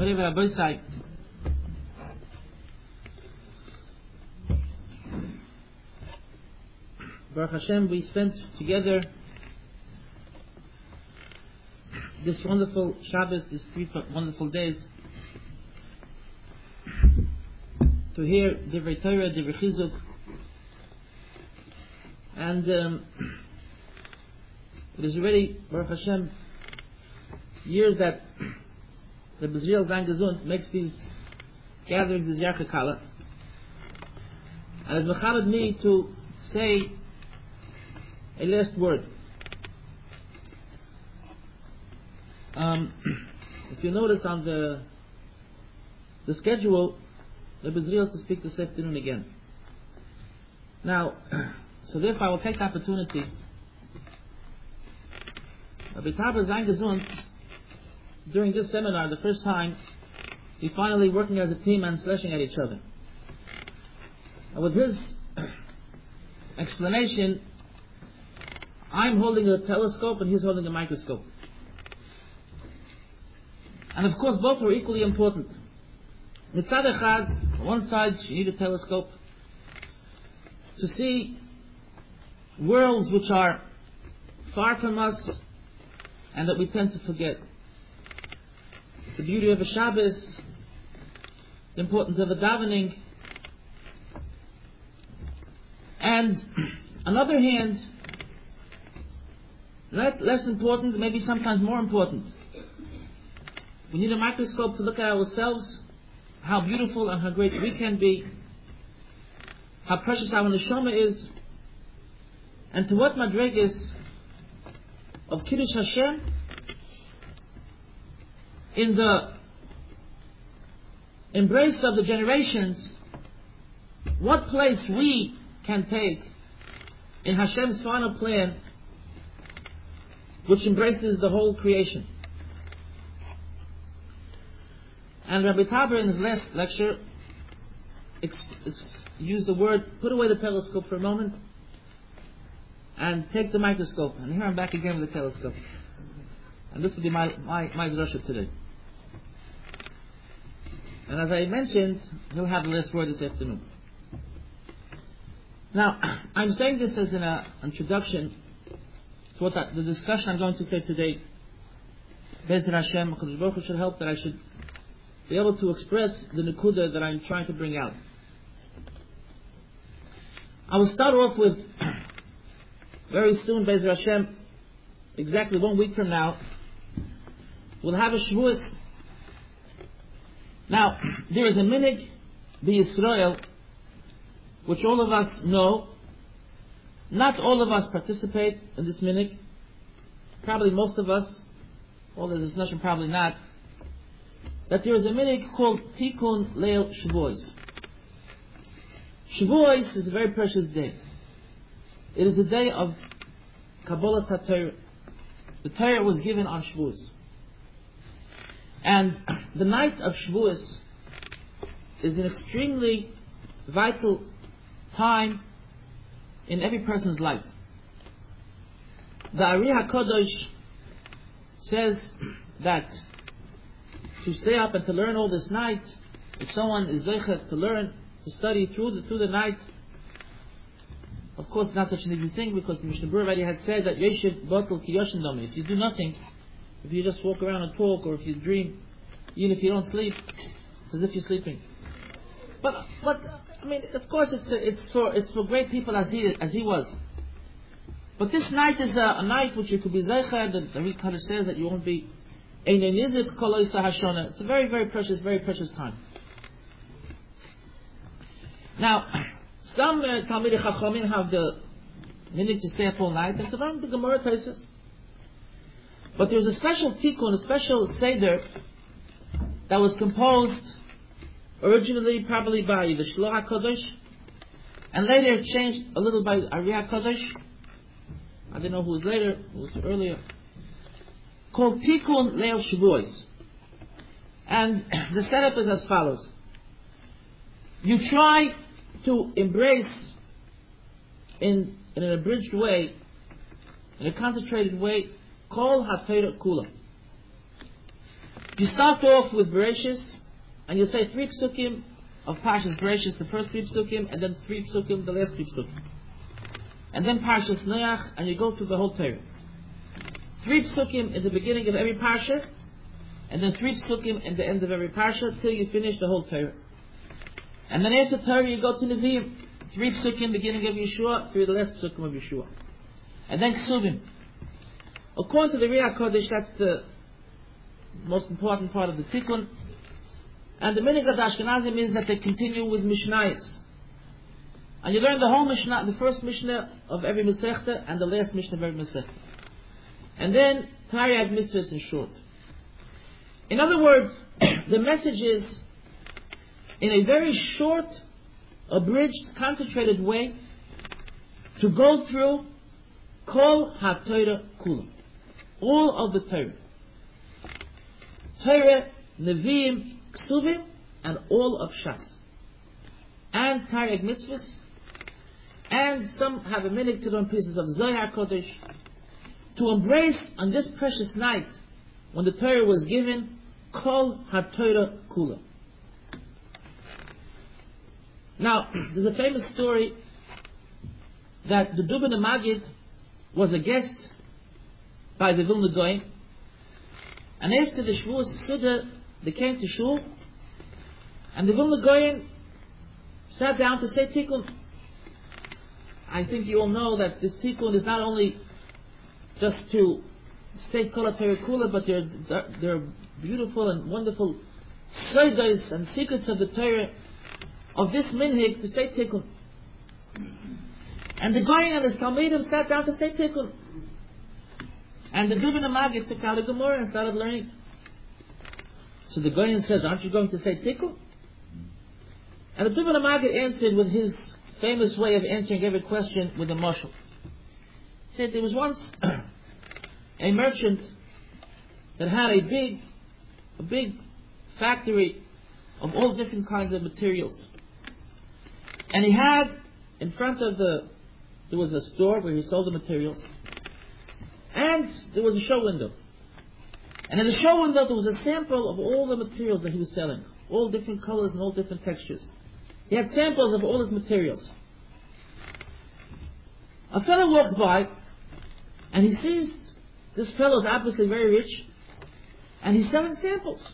Whatever Rabbi say. Baruch Hashem, we spent together this wonderful Shabbos, these three wonderful days, to hear Divrei Torah, Divrei Chizuk, and um, it is already, Baruch Hashem, years that the Bezriel Zain Gesund makes these gatherings as Yarchei Kallah, and it's mechabed me to say a last word. Um, if you notice on the the schedule, the Bezriel to speak this afternoon again. Now, so therefore I will take the opportunity. Rabbi Taber Zain Gesund, during this seminar, the first time, we finally working as a team and slashing at each other. And with his explanation, I'm holding a telescope and he's holding a microscope. And of course, both are equally important. Mitzad on one side, you need a telescope to see worlds which are far from us and that we tend to forget. The beauty of a Shabbos, the importance of a davening, and on the other hand, less important, maybe sometimes more important. We need a microscope to look at ourselves, how beautiful and how great we can be, how precious our neshama is, and to what madrigas of Kiddush Hashem in the embrace of the generations, what place we can take in Hashem's final plan, which embraces the whole creation. And Rabbi Taber in his last lecture used the word, put away the telescope for a moment and take the microscope. And here I'm back again with the telescope. And this will be my, my, my drasha today. And as I mentioned, he'll have the last word this afternoon. Now, I'm saying this as an uh, introduction to what the discussion I'm going to say today. Bezer Hashem, Baruch should help that I should be able to express the Nakuda that I'm trying to bring out. I will start off with very soon, Bezer Hashem, exactly one week from now, we'll have a Shavuos. Now, there is a minhag, the Israel, which all of us know. Not all of us participate in this minhag. Probably most of us, all this discussion probably not that there is a minhag called Tikkun Leil Shavuos. Shavuos is a very precious day. It is the day of Kabbalah Satorah. The Torah was given on Shavuos. And the night of Shavuos is an extremely vital time in every person's life. The Ari HaKadosh says that to stay up and to learn all this night, if someone is zeichet to learn, to study through the, through the night, of course not such an easy thing because the Mishnah already had said that Yeshiv Batal Ki Domi. If you do nothing, if you just walk around and talk, or if you dream, even if you don't sleep, it's as if you're sleeping. But, but, I mean, of course it's, it's for, it's for great people as he, as he was. But this night is a, a night which you could be zeichet, and the Kaddish says that you won't be it's a very, very precious, very precious time. Now, some uh, Chachamim have the minute to stay up all night, and to the Gemara Taisus. But there's a special tikkun, a special seder that was composed originally probably by the Shloah Kodesh, and later changed a little by Ari Kodesh. I don't know who was later, who was earlier called Tikkun Leil Shavuos. And the setup is as follows. You try to embrace in, in an abridged way, in a concentrated way, Kol HaTorah Kula. You start off with Bereshis, and you say three psukim of Parshas Bereshis, the first three psukim, and then three psukim, the last three psukim. And then Parshas Noach, and you go through the whole Torah. Three psukim in the beginning of every Parsha, and then three psukim in the end of every Parsha, till you finish the whole Torah. And then after Torah, you go to Nevi'im. Three psukim beginning of Yeshua, three the last psukim of Yeshua. And then Ksuvim. According to the Riyah Kodesh, that's the most important part of the Tikkun. And the minhag of Ashkenazim is that they continue with Mishnayos. And you learn the whole Mishnah, the first Mishnah of every Masechta and the last Mishnah of every Masechta. And then Taryag Mitzvahs in short. In other words, the message is in a very short, abridged, concentrated way to go through Kol HaTorah Kulam. All of the Torah. Torah, Nevi'im, Ksuvim, and all of Shas. And Taryag Mitzvahs. And some have a minute to learn pieces of Zohar Kodesh. To embrace on this precious night, when the Torah was given, Kol HaTorah Kula. Now, there's a famous story that the Dubner Magid was a guest by the Vilna Goyen, and after the Shavuos Suda, they came to Shul, and the Vilna Goyen sat down to say Tikkun. I think you all know that this Tikkun is not only just to state Kol Kula, but they're, they're beautiful and wonderful Seidas and secrets of the Torah of this minhag to say Tikkun. And the Goyen and the Talmidim sat down to say Tikkun. And the Dubner took out a Gemara and started learning. So the Goyen says, aren't you going to say Tikkun? And the Dubner Magid answered with his famous way of answering every question with a mashal. He said there was once a merchant that had a big, a big factory of all different kinds of materials. And he had in front of the, there was a store where he sold the materials. And there was a show window. And in the show window there was a sample of all the materials that he was selling. All different colors and all different textures. He had samples of all his materials. A fellow walks by and he sees this fellow is obviously very rich and he's selling samples.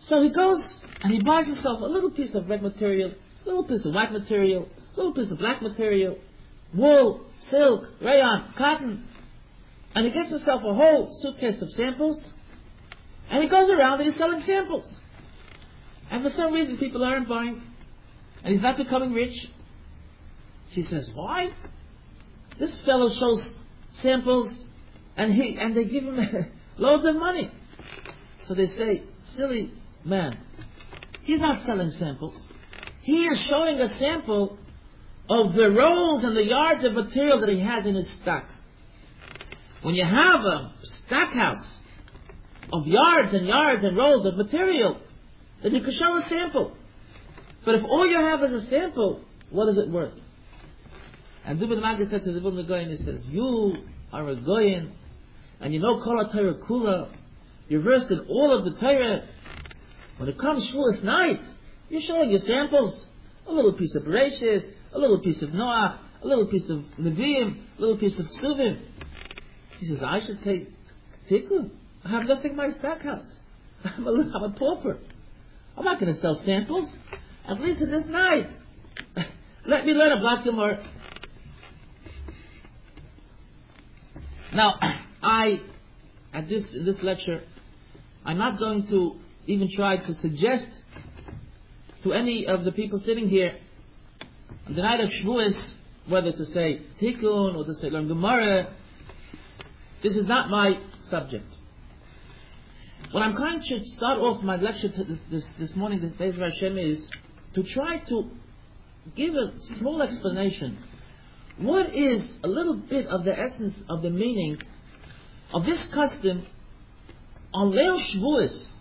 So he goes and he buys himself a little piece of red material, a little piece of white material, a little piece of black material, wool, silk, rayon, cotton, and he gets himself a whole suitcase of samples, and he goes around and he's selling samples. And for some reason people aren't buying, and he's not becoming rich. She says, why? This fellow shows samples, and he and they give him loads of money. So they say, silly man, he's not selling samples. He is showing a sample of the rolls and the yards of material that he has in his stock. When you have a stackhouse of yards and yards and rolls of material, then you can show a sample. But if all you have is a sample, what is it worth? And Dubner Magid said to the Vilna Goyen, he says, you are a Goyen, and you know Kol Torah Kula, you're versed in all of the Torah. When it comes Shavuos night, you're showing your samples. A little piece of Bereshis, a little piece of Noach, a little piece of Nevi'im, a little piece of Ksuvim. He says, I should say Tikkun. I have nothing in my stock house. I'm a, I'm a pauper. I'm not going to sell samples. At least in this night. Let me learn a Blatt. Now, I, at this, in this lecture, I'm not going to even try to suggest to any of the people sitting here on the night of Shavuos whether to say Tikkun or to say learn Gemara. This is not my subject. What I'm trying to start off my lecture this, this morning, this Bezer Hashem, is to try to give a small explanation. What is a little bit of the essence of the meaning of this custom on Leil Shavuos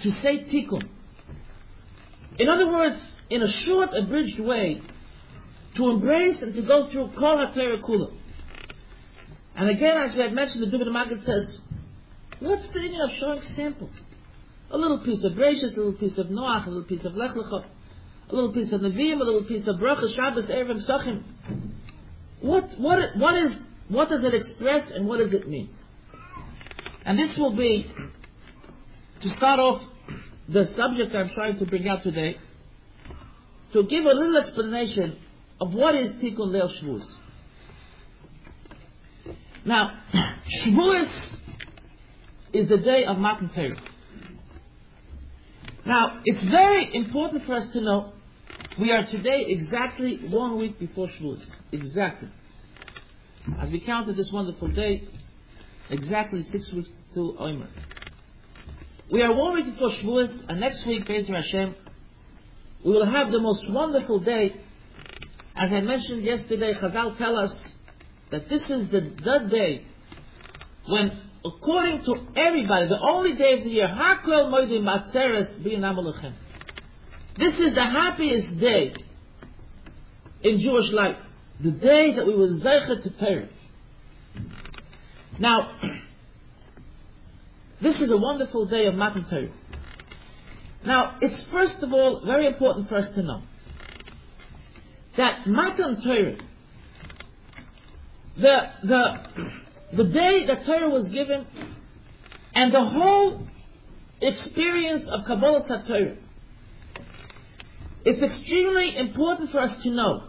to say Tikkun? In other words, in a short, abridged way, to embrace and to go through Kol Kula. And again, as we had mentioned, the Dubner Magid says, What's the meaning of showing samples? A little piece of Gracious, a little piece of Noach, a little piece of Lech Lecha, a little piece of Nevi'im, a little piece of Bracha, Shabbos, Erev, Sachim. What, what, what is, what does it express and what does it mean? And this will be, to start off the subject I'm trying to bring out today, to give a little explanation of what is Tikkun Leil Shavuos. Now, Shavuos is the day of Matan Torah. Now, it's very important for us to know we are today exactly one week before Shavuos. Exactly. As we counted this wonderful day, exactly six weeks to Omer. We are one week before Shavuos, and next week, Bezer Hashem, we will have the most wonderful day. As I mentioned yesterday, Chazal tell us that this is the, the day when according to everybody, the only day of the year, Matzeres. This is the happiest day in Jewish life. The day that we will Zeicha to Torah. Now, this is a wonderful day of Matan Torah. Now, it's first of all very important for us to know that Matan Torah, the, the, the day that Torah was given, and the whole experience of Kabbalah Torah. It's extremely important for us to know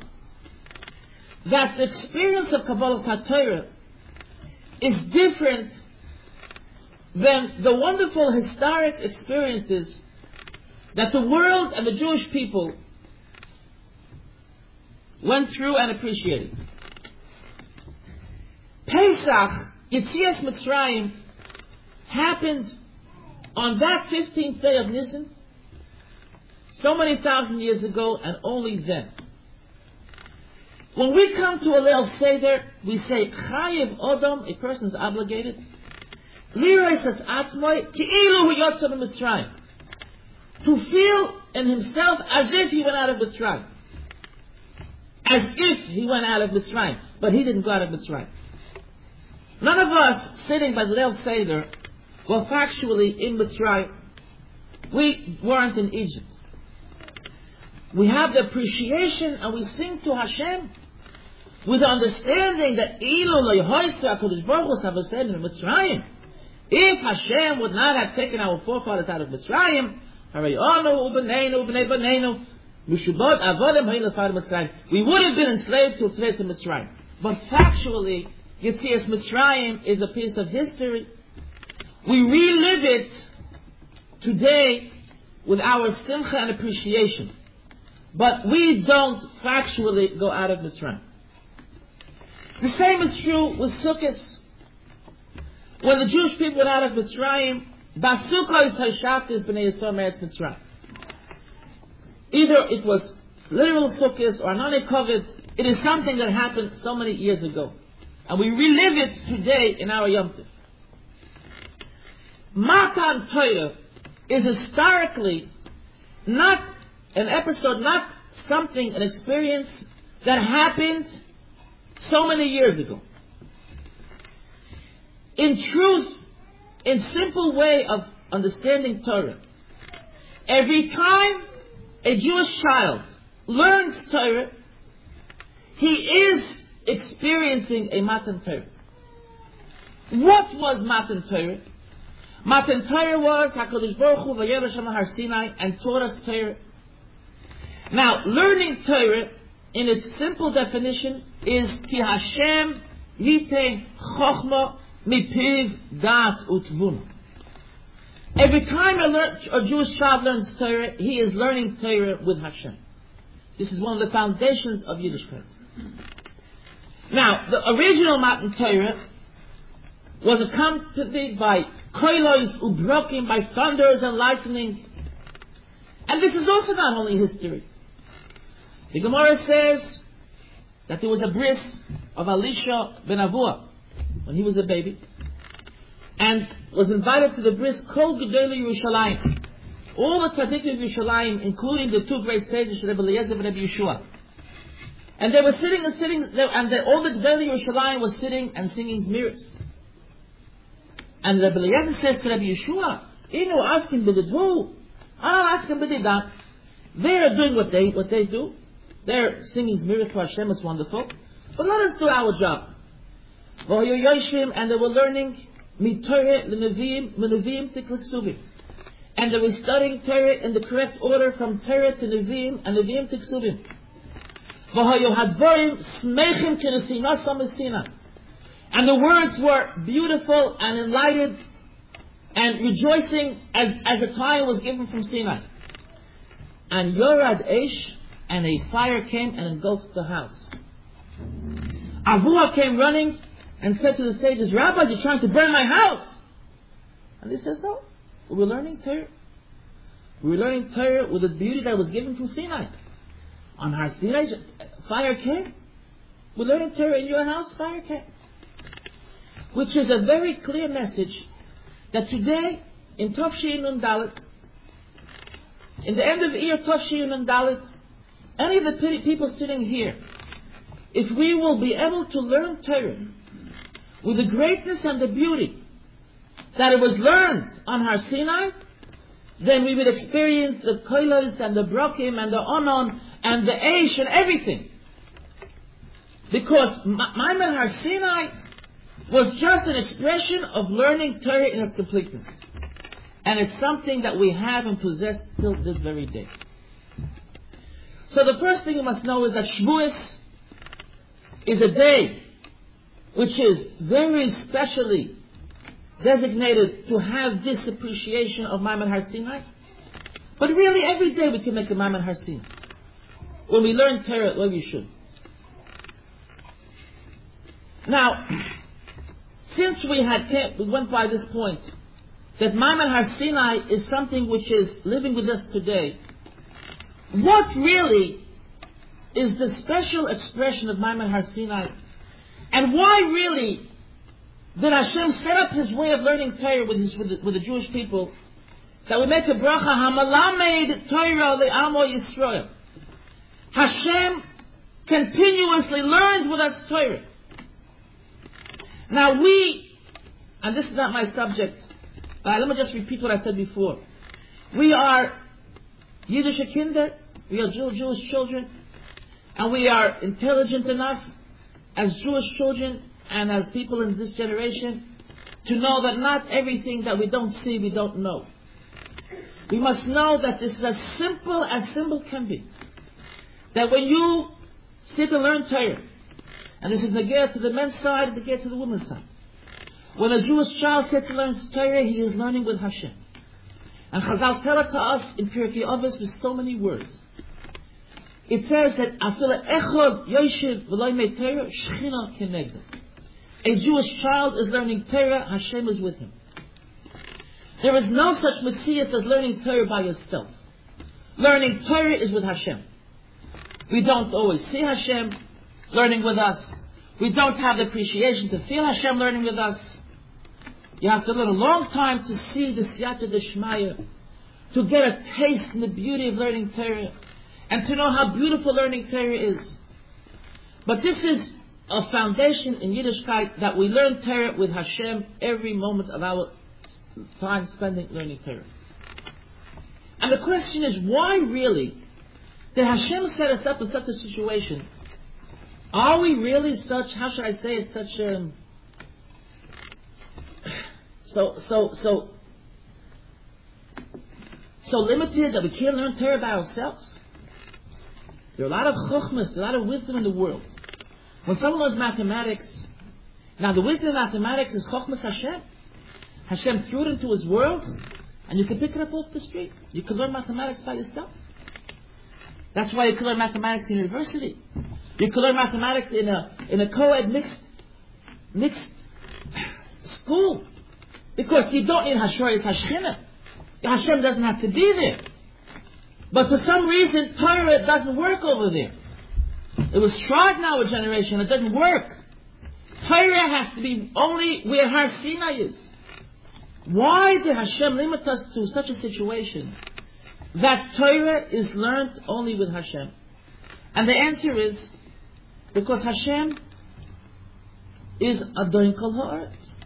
that the experience of Kabbalah Torah is different than the wonderful historic experiences that the world and the Jewish people went through and appreciated. Pesach, Yitzias Mitzrayim, happened on that 15th day of Nisan, so many thousand years ago, and only then. When we come to a Leil Seder, we say, Chayiv Odom, a person is obligated, Lirois as Atzmoy, Ki'ilu Hu Yotzah Mitzrayim. To feel in himself as if he went out of Mitzrayim. As if he went out of Mitzrayim. But he didn't go out of Mitzrayim. None of us sitting by the Leil Seder were factually in Mitzrayim. We weren't in Egypt. We have the appreciation and we sing to Hashem with the understanding that in Mitzrayim. If Hashem would not have taken our forefathers out of Mitzrayim, we would have been enslaved to to Mitzrayim. But factually, Yitzias Mitzrayim is a piece of history. We relive it today with our simcha and appreciation. But we don't factually go out of Mitzrayim. The same is true with Sukkot. When the Jewish people went out of Mitzrayim, Basukos Hashaftis B'nei Yisrael Meretz Mitzrayim. Either it was literal Sukkot or ananei kavod, it is something that happened so many years ago. And we relive it today in our Yom Tif. Matan Torah is historically not an episode, not something, an experience that happened so many years ago. In truth, in simple way of understanding Torah, every time a Jewish child learns Torah, he is experiencing a Matan Torah. What was Matan Torah? Matan Torah was HaKadosh Baruch Hu v'yel Har Sinai and taught us Torah. Now, learning Torah in its simple definition is Ki Hashem Yitein Chochma Mipiv Das Utvun. Every time a, a Jewish child learns Torah, he is learning Torah with Hashem. This is one of the foundations of Yiddishkeit. Now, the original Matan Torah was accompanied by koilos ubrokim, by thunders and lightning. And this is also not only history. The Gemara says that there was a bris of Elisha ben Avuya when he was a baby, and was invited to the bris Kol Gedele Yerushalayim. All the tzaddikim of Yerushalayim, including the two great sages, Rebbe Eliezer and Rebbe Yeshua. And they were sitting and sitting, and they, all the Gdeli Yerushalayim was sitting and singing Zmiris. And Rabbi Eliezer says to Rabbi Yeshua, Inu asking Who? I'm asking That They are doing what they, what they do. They're singing Zmiris to Hashem, it's wonderful. But let us do our job. And they were learning And they were studying Torah in the correct order from Torah to Nevi'im and Nevi'im to Ksuvim. And the words were beautiful and enlightened and rejoicing as, as the time was given from Sinai. And Yorad Eish, and a fire came and engulfed the house. Avuya came running and said to the sages, Rabbi, you're trying to burn my house. And he says, no, we were learning Torah. We were learning Torah with the beauty that was given from Sinai. On Har Sinai, fire came. We're learning Torah in your house, fire came. Which is a very clear message that today, in Tafshin and Dalit, in the end of year Tafshin and Dalit, any of the people sitting here, if we will be able to learn Torah with the greatness and the beauty that it was learned on Har Sinai, then we would experience the koilos and the brokim and the onon and the aish and everything. Because Maamad Har Sinai was just an expression of learning Torah in its completeness. And it's something that we have and possess till this very day. So the first thing you must know is that Shavuos is a day which is very specially designated to have this appreciation of Maamad Har Sinai. But really, every day we can make a Maamad Har Sinai. When we learn Torah, well, we should. Now, since we had we went by this point that Maamad Har Sinai is something which is living with us today, what really is the special expression of Maamad Har Sinai? And why really did Hashem set up his way of learning Torah with, his, with, the, with the Jewish people? That we make a bracha, Hamalamed Torah le'amo Yisrael. Hashem continuously learns with us Torah. Now we, and this is not my subject, but let me just repeat what I said before. We are Yiddish kinder, we are Jewish children, and we are intelligent enough as Jewish children and as people in this generation to know that not everything that we don't see, we don't know. We must know that this is as simple as simple can be. That when you sit and learn Torah, and this is Nagir to the men's side and Nagir to the women's side. When a Jewish child sits and learns Torah, he is learning with Hashem. And Chazal tell it to us in Pirkei Avos with so many words. It says that Afila Echod Yoshev V'loy Torah Shechina Kenegdo. A Jewish child is learning Torah, Hashem is with him. There is no such metzius as learning Torah by yourself. Learning Torah is with Hashem. We don't always see Hashem learning with us. We don't have the appreciation to feel Hashem learning with us. You have to learn a long time to see the Siyata Deshmaya, to get a taste in the beauty of learning Torah, and to know how beautiful learning Torah is. But this is a foundation in Yiddishkeit that we learn Torah with Hashem every moment of our time spending learning Torah. And the question is, why really did Hashem set us up in such a situation? Are we really such, how should I say it, such a, um, so, so, so, so limited that we can't learn Torah by ourselves? There are a lot of chokhmas, a lot of wisdom in the world. When someone learns mathematics, now the wisdom of mathematics is chokhmas Hashem. Hashem threw it into His world, and you can pick it up off the street. You can learn mathematics by yourself. That's why you can learn mathematics in university. You can learn mathematics in a in a co-ed mixed mixed school. Because you don't need Hashorayas Hashchina. Hashem doesn't have to be there. But for some reason, Torah doesn't work over there. It was tried in our generation, it doesn't work. Torah has to be only where Har Sinai is. Why did Hashem limit us to such a situation that Torah is learned only with Hashem? And the answer is because Hashem is Adon Kol Haaretz.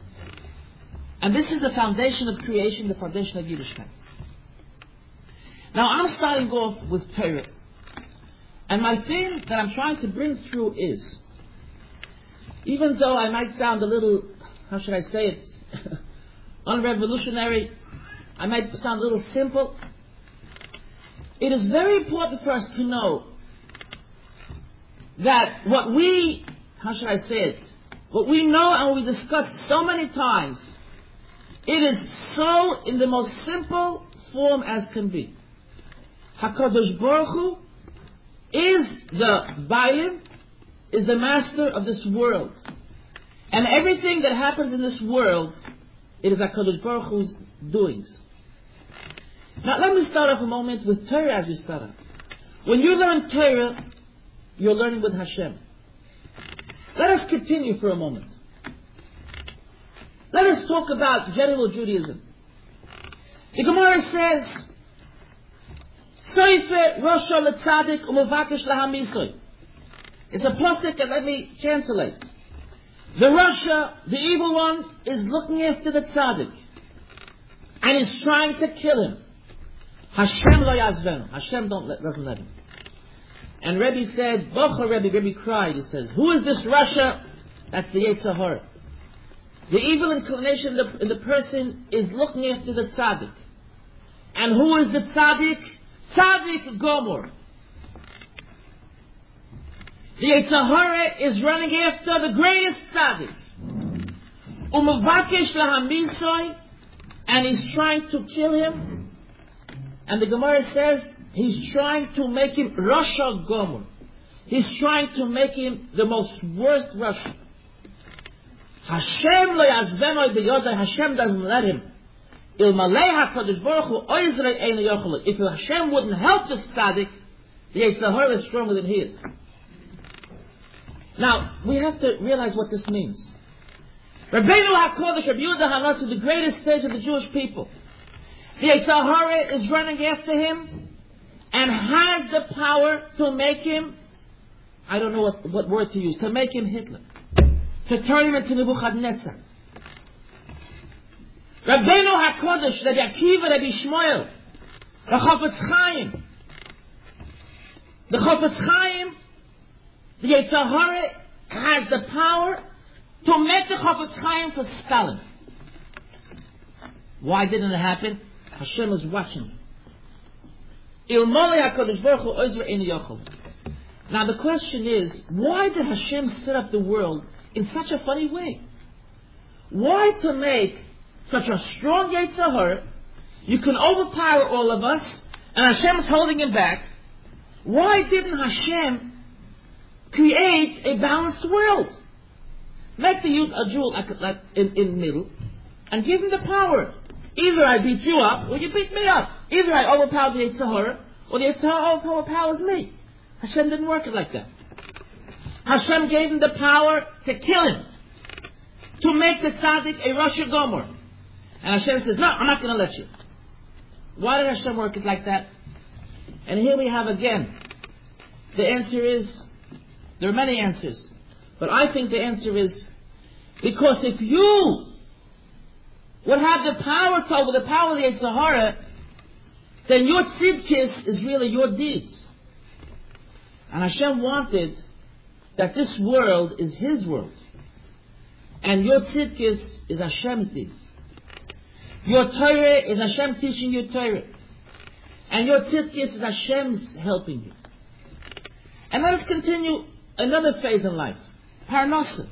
And this is the foundation of creation, the foundation of Yiddishkeit. Now I'm starting off with Torah. And my theme that I'm trying to bring through is, even though I might sound a little, how should I say it, unrevolutionary, I might sound a little simple, it is very important for us to know that what we, how should I say it, what we know and we discuss so many times, it is so in the most simple form as can be. HaKadosh Baruch Hu is the violin, is the master of this world. And everything that happens in this world, it is HaKadosh Baruch Hu's doings. Now let me start off a moment with Torah as we start off. When you learn Torah, you're learning with Hashem. Let us continue for a moment. Let us talk about general Judaism. The Gemara says, Soife Rosha Letzadik Umuvakish Lahamisoy. It's a plastic and let me translate. The Rasha, the evil one, is looking after the tzaddik and is trying to kill him. Hashem lo yazvenu. Hashem don't let, doesn't let him. And Rebbe said, Bocha Rebbe, Rebbe cried. He says, Who is this Rasha? That's the Yetzer Hara. The evil inclination in the, in the, person is looking after the tzaddik. And who is the tzaddik? Tzaddik Gomor. The Yetzer Hara is running after the greatest tzaddik. Umavakesh lahamisoy, and he's trying to kill him. And the Gemara says he's trying to make him Rasha Gomor. He's trying to make him the most worst Rasha. Hashem lo yazvenoi beyodai, Hashem doesn't let him. Ilmalei HaKadosh Baruch Hu oizrei einu yochelu. If Hashem wouldn't help this tzaddik, the Yetzer Hara is stronger than he is. Now, we have to realize what this means. Rabbeinu HaKadosh, Rabbi Yehuda HaNasi, the greatest sage of the Jewish people. The Yetzer Hara is running after him and has the power to make him, I don't know what, what word to use, to make him Hitler to turn him into Nebuchadnezzar. Rabbeinu HaKodesh, Rabbi Akiva, Rabbi Shmuel, the Chofetz Chaim, the Chofetz Chaim, the Yetzer Hara has the power to make the Chofetz Chaim for Stalin. Why didn't it happen? Hashem is watching. Yochel. Now the question is, why did Hashem set up the world in such a funny way. Why to make such a strong Yetzer Hara, you can overpower all of us, and Hashem is holding him back. Why didn't Hashem create a balanced world? Make the youth a jewel in, in the middle, and give him the power. Either I beat you up, or you beat me up. Either I overpower the Yetzer Hara, or the Yetzer Hara overpowers me. Hashem didn't work it like that. Hashem gave him the power to kill him, to make the tzaddik a Rasha Gomer. And Hashem says, no, I'm not going to let you. Why did Hashem work it like that? And here we have again, the answer is, there are many answers, but I think the answer is, because if you would have the power to over the power of the Sahara, then your tzidkis is really your deeds. And Hashem wanted that this world is His world. And your tzidkis is Hashem's deeds. Your Torah is Hashem teaching you Torah. And your tzidkis is Hashem's helping you. And let us continue another phase in life. Parnasa.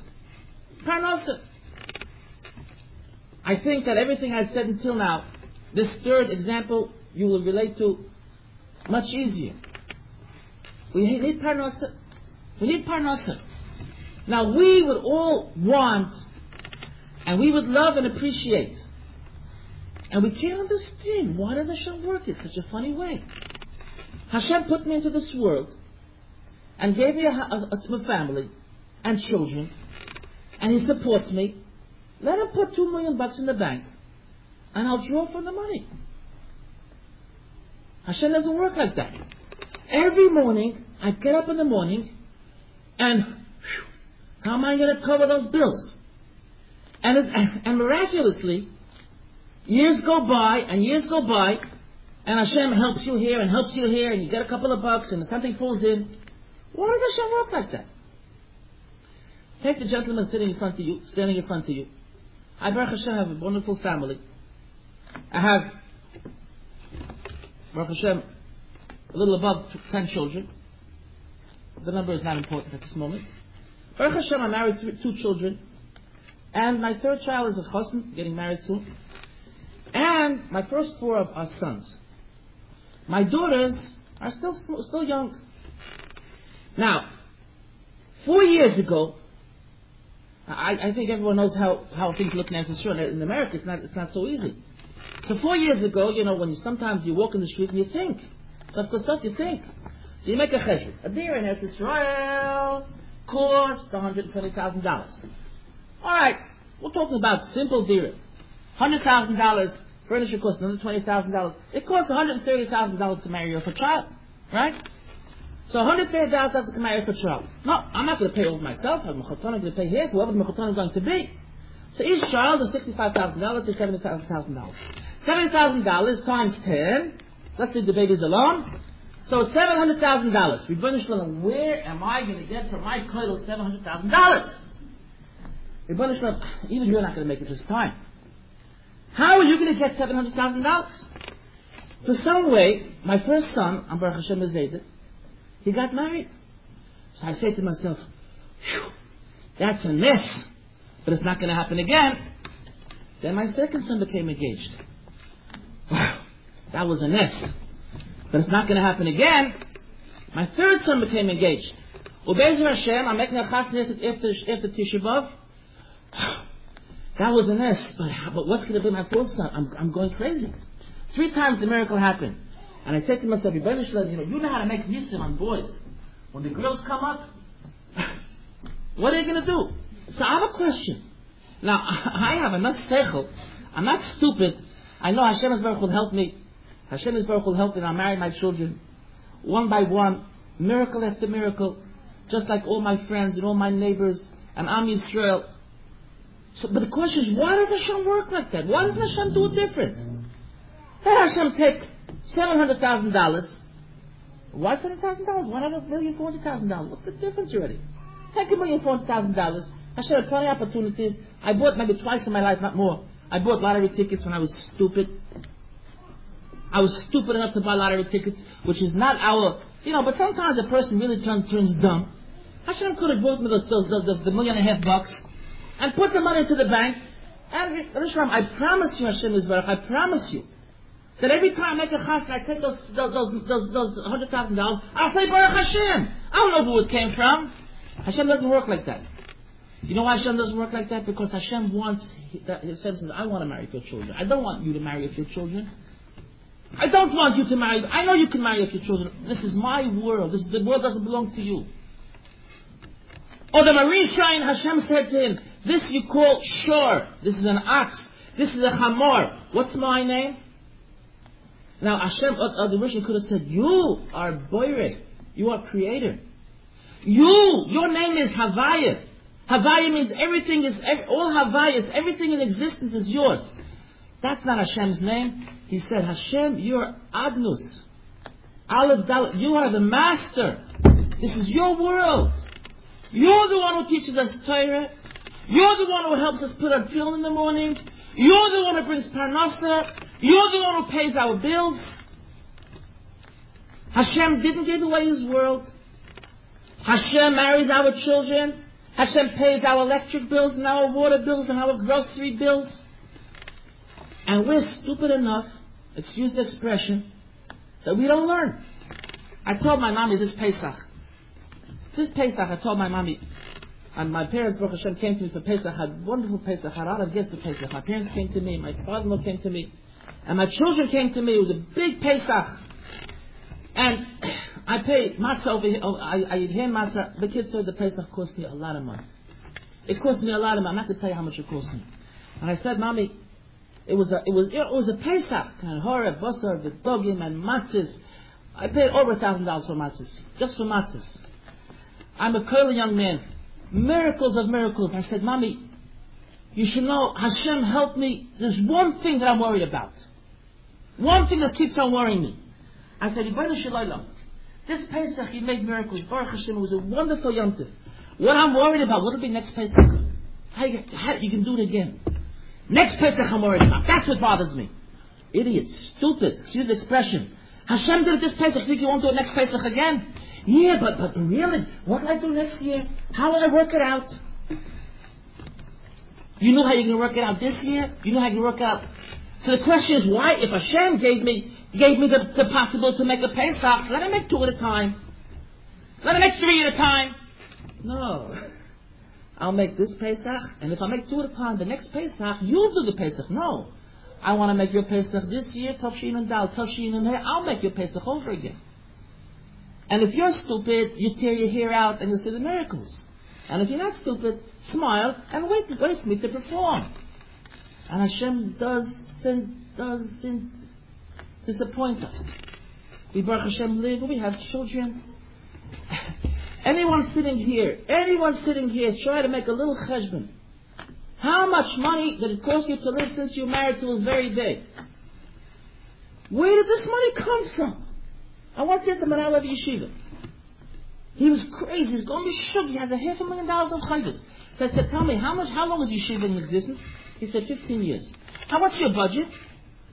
Parnasa. I think that everything I've said until now, this third example you will relate to much easier. We need parnasa. We need parnasa. Now we would all want, and we would love and appreciate, and we can't understand why does Hashem work it such a funny way. Hashem put me into this world and gave me a, a, a family and children, and He supports me. Let Him put two million bucks in the bank, and I'll draw from the money. Hashem doesn't work like that. Every morning, I get up in the morning, and whew, how am I going to cover those bills? And, it, and miraculously, Years go by and years go by, and Hashem helps you here and helps you here, and you get a couple of bucks, and something falls in. Why does Hashem work like that? Take the gentleman sitting in front of you, standing in front of you. I, Baruch Hashem, have a wonderful family. I have, Baruch Hashem, a little above 10 children. The number is not important at this moment. Baruch Hashem, I married two children. And my third child is a chassan, getting married soon. And my first four are sons. My daughters are still still young. Now, four years ago, I, I think everyone knows how, how things look now. Sure, in America, it's not it's not so easy. So four years ago, you know, when you sometimes you walk in the street and you think, so of course, you think. So you make a cheshbon. A deer in Eretz Israel cost one hundred twenty thousand dollars. All right, we're talking about simple deer. Hundred thousand dollars furniture costs another twenty thousand dollars. It costs one hundred thirty thousand dollars to marry your child, right? So one hundred thirty thousand dollars to marry for child. No, I'm not going to pay all myself. I'm going to pay here. Whoever the mechaton is going to be. So each child is sixty-five thousand dollars to seventy thousand dollars. Seventy thousand dollars times ten. Let's leave the babies alone. So it's seven hundred thousand dollars. Where am I going to get from my seven hundred thousand dollars? Even you're not going to make it this time. How are you going to get seven hundred thousand dollars? So some way, my first son, Baruch Hashem Zayda, he got married. So I say to myself, that's a mess, but it's not going to happen again. Then my second son became engaged. Wow, that was a mess, but it's not going to happen again. My third son became engaged. Ubezer Hashem, I'm making a chasnas after, after. That was a mess, but, but what's going to be my fourth son? I'm, I'm going crazy. Three times the miracle happened. And I said to myself, you know, you know how to make nisim on boys. When the girls come up, what are they going to do? So I have a question. Now, I have enough seichel. I'm not stupid. I know Hashem is will help me. Hashem is will help me. I'll marry my children. One by one, miracle after miracle. Just like all my friends and all my neighbors. And I'm Israel. So, but the question is, why does Hashem work like that? Why doesn't Hashem do it different? Let Hashem take seven hundred thousand dollars. Why seven thousand dollars? Why not a million four hundred thousand dollars? What's the difference already? Take a million four hundred thousand dollars. Hashem had plenty of opportunities. I bought maybe twice in my life, not more. I bought lottery tickets when I was stupid. I was stupid enough to buy lottery tickets, which is not our, you know, but sometimes a person really turns, turns dumb. Hashem could have bought me those, those, those, the million and a half bucks and put the money into the bank. And Rishram, I promise you, Hashem is Baruch, I promise you, that every time I make a chas, I take those those those those, those hundred thousand dollars, I'll say Baruch Hashem. I don't know who it came from. Hashem doesn't work like that. You know why Hashem doesn't work like that? Because Hashem wants, Hashem says, I want to marry your children. I don't want you to marry your children. I don't want you to marry. I know you can marry your children. This is my world. This is, the world doesn't belong to you. Or the marine shrine, Hashem said to him, this you call shor. This is an ox. This is a chamor. What's my name? Now Hashem, the Rishon could have said, you are boire. You are creator. You, your name is Havaya. Havaya means everything is, all Havayas, everything in existence is yours. That's not Hashem's name. He said, Hashem, you're Agnus. Aleph Dal, you are the master. This is your world. You're the one who teaches us Torah. You're the one who helps us put our tefillin in the morning. You're the one who brings parnasa. You're the one who pays our bills. Hashem didn't give away His world. Hashem marries our children. Hashem pays our electric bills and our water bills and our grocery bills. And we're stupid enough, excuse the expression, that we don't learn. I told my mommy this Pesach. This Pesach, I told my mommy, and my parents, Baruch Hashem, came to me for Pesach, had wonderful Pesach, had a lot of gifts for Pesach. My parents came to me, my father-in-law came to me, and my children came to me. It was a big Pesach. And I paid matzah over here, oh, I, I hand matzah. The kids said the Pesach cost me a lot of money. It cost me a lot of money. I'm not going to tell you how much it cost me. And I said, Mommy, it was a, it was, it was a Pesach. And horror, basar, the dogim, and matzahs. I paid over a thousand dollars for matzahs. Just for matzahs. I'm a curly young man. Miracles of miracles. I said, Mommy, you should know Hashem help me. There's one thing that I'm worried about. One thing that keeps on worrying me. I said, Ribono Shel Olam, this Pesach you made miracles. Baruch Hashem, was a wonderful yontif. What I'm worried about, what'll be next Pesach? How you, how, you can do it again. Next Pesach I'm worried about. That's what bothers me. Idiot, stupid, excuse the expression. Hashem did it this Pesach, think you won't do it next Pesach again? Yeah, but, but really, what will I do next year? How will I work it out? You know how you're going to work it out this year? You know how to work it out. So the question is, why, if Hashem gave me, gave me the, the possibility to make a Pesach, let him make two at a time. Let him make three at a time. No. I'll make this Pesach, and if I make two at a time, the next Pesach, you'll do the Pesach. No. I want to make your Pesach this year, Tavshin and Dal, Tavshin and Hair, I'll make your Pesach over again. And if you're stupid, you tear your hair out and you see the miracles. And if you're not stupid, smile and wait, wait for me to perform. And Hashem doesn't, doesn't disappoint us. We Baruch Hashem live, we have children. anyone sitting here, anyone sitting here, try to make a little cheshbon. How much money did it cost you to live since you married to this very day? Where did this money come from? I once said to Manal Yeshiva, he was crazy. He's going to be shook. He has a half a million dollars of chayvus. So I said, tell me, how much, how long is Yeshiva in existence? He said, 15 years. How much your budget?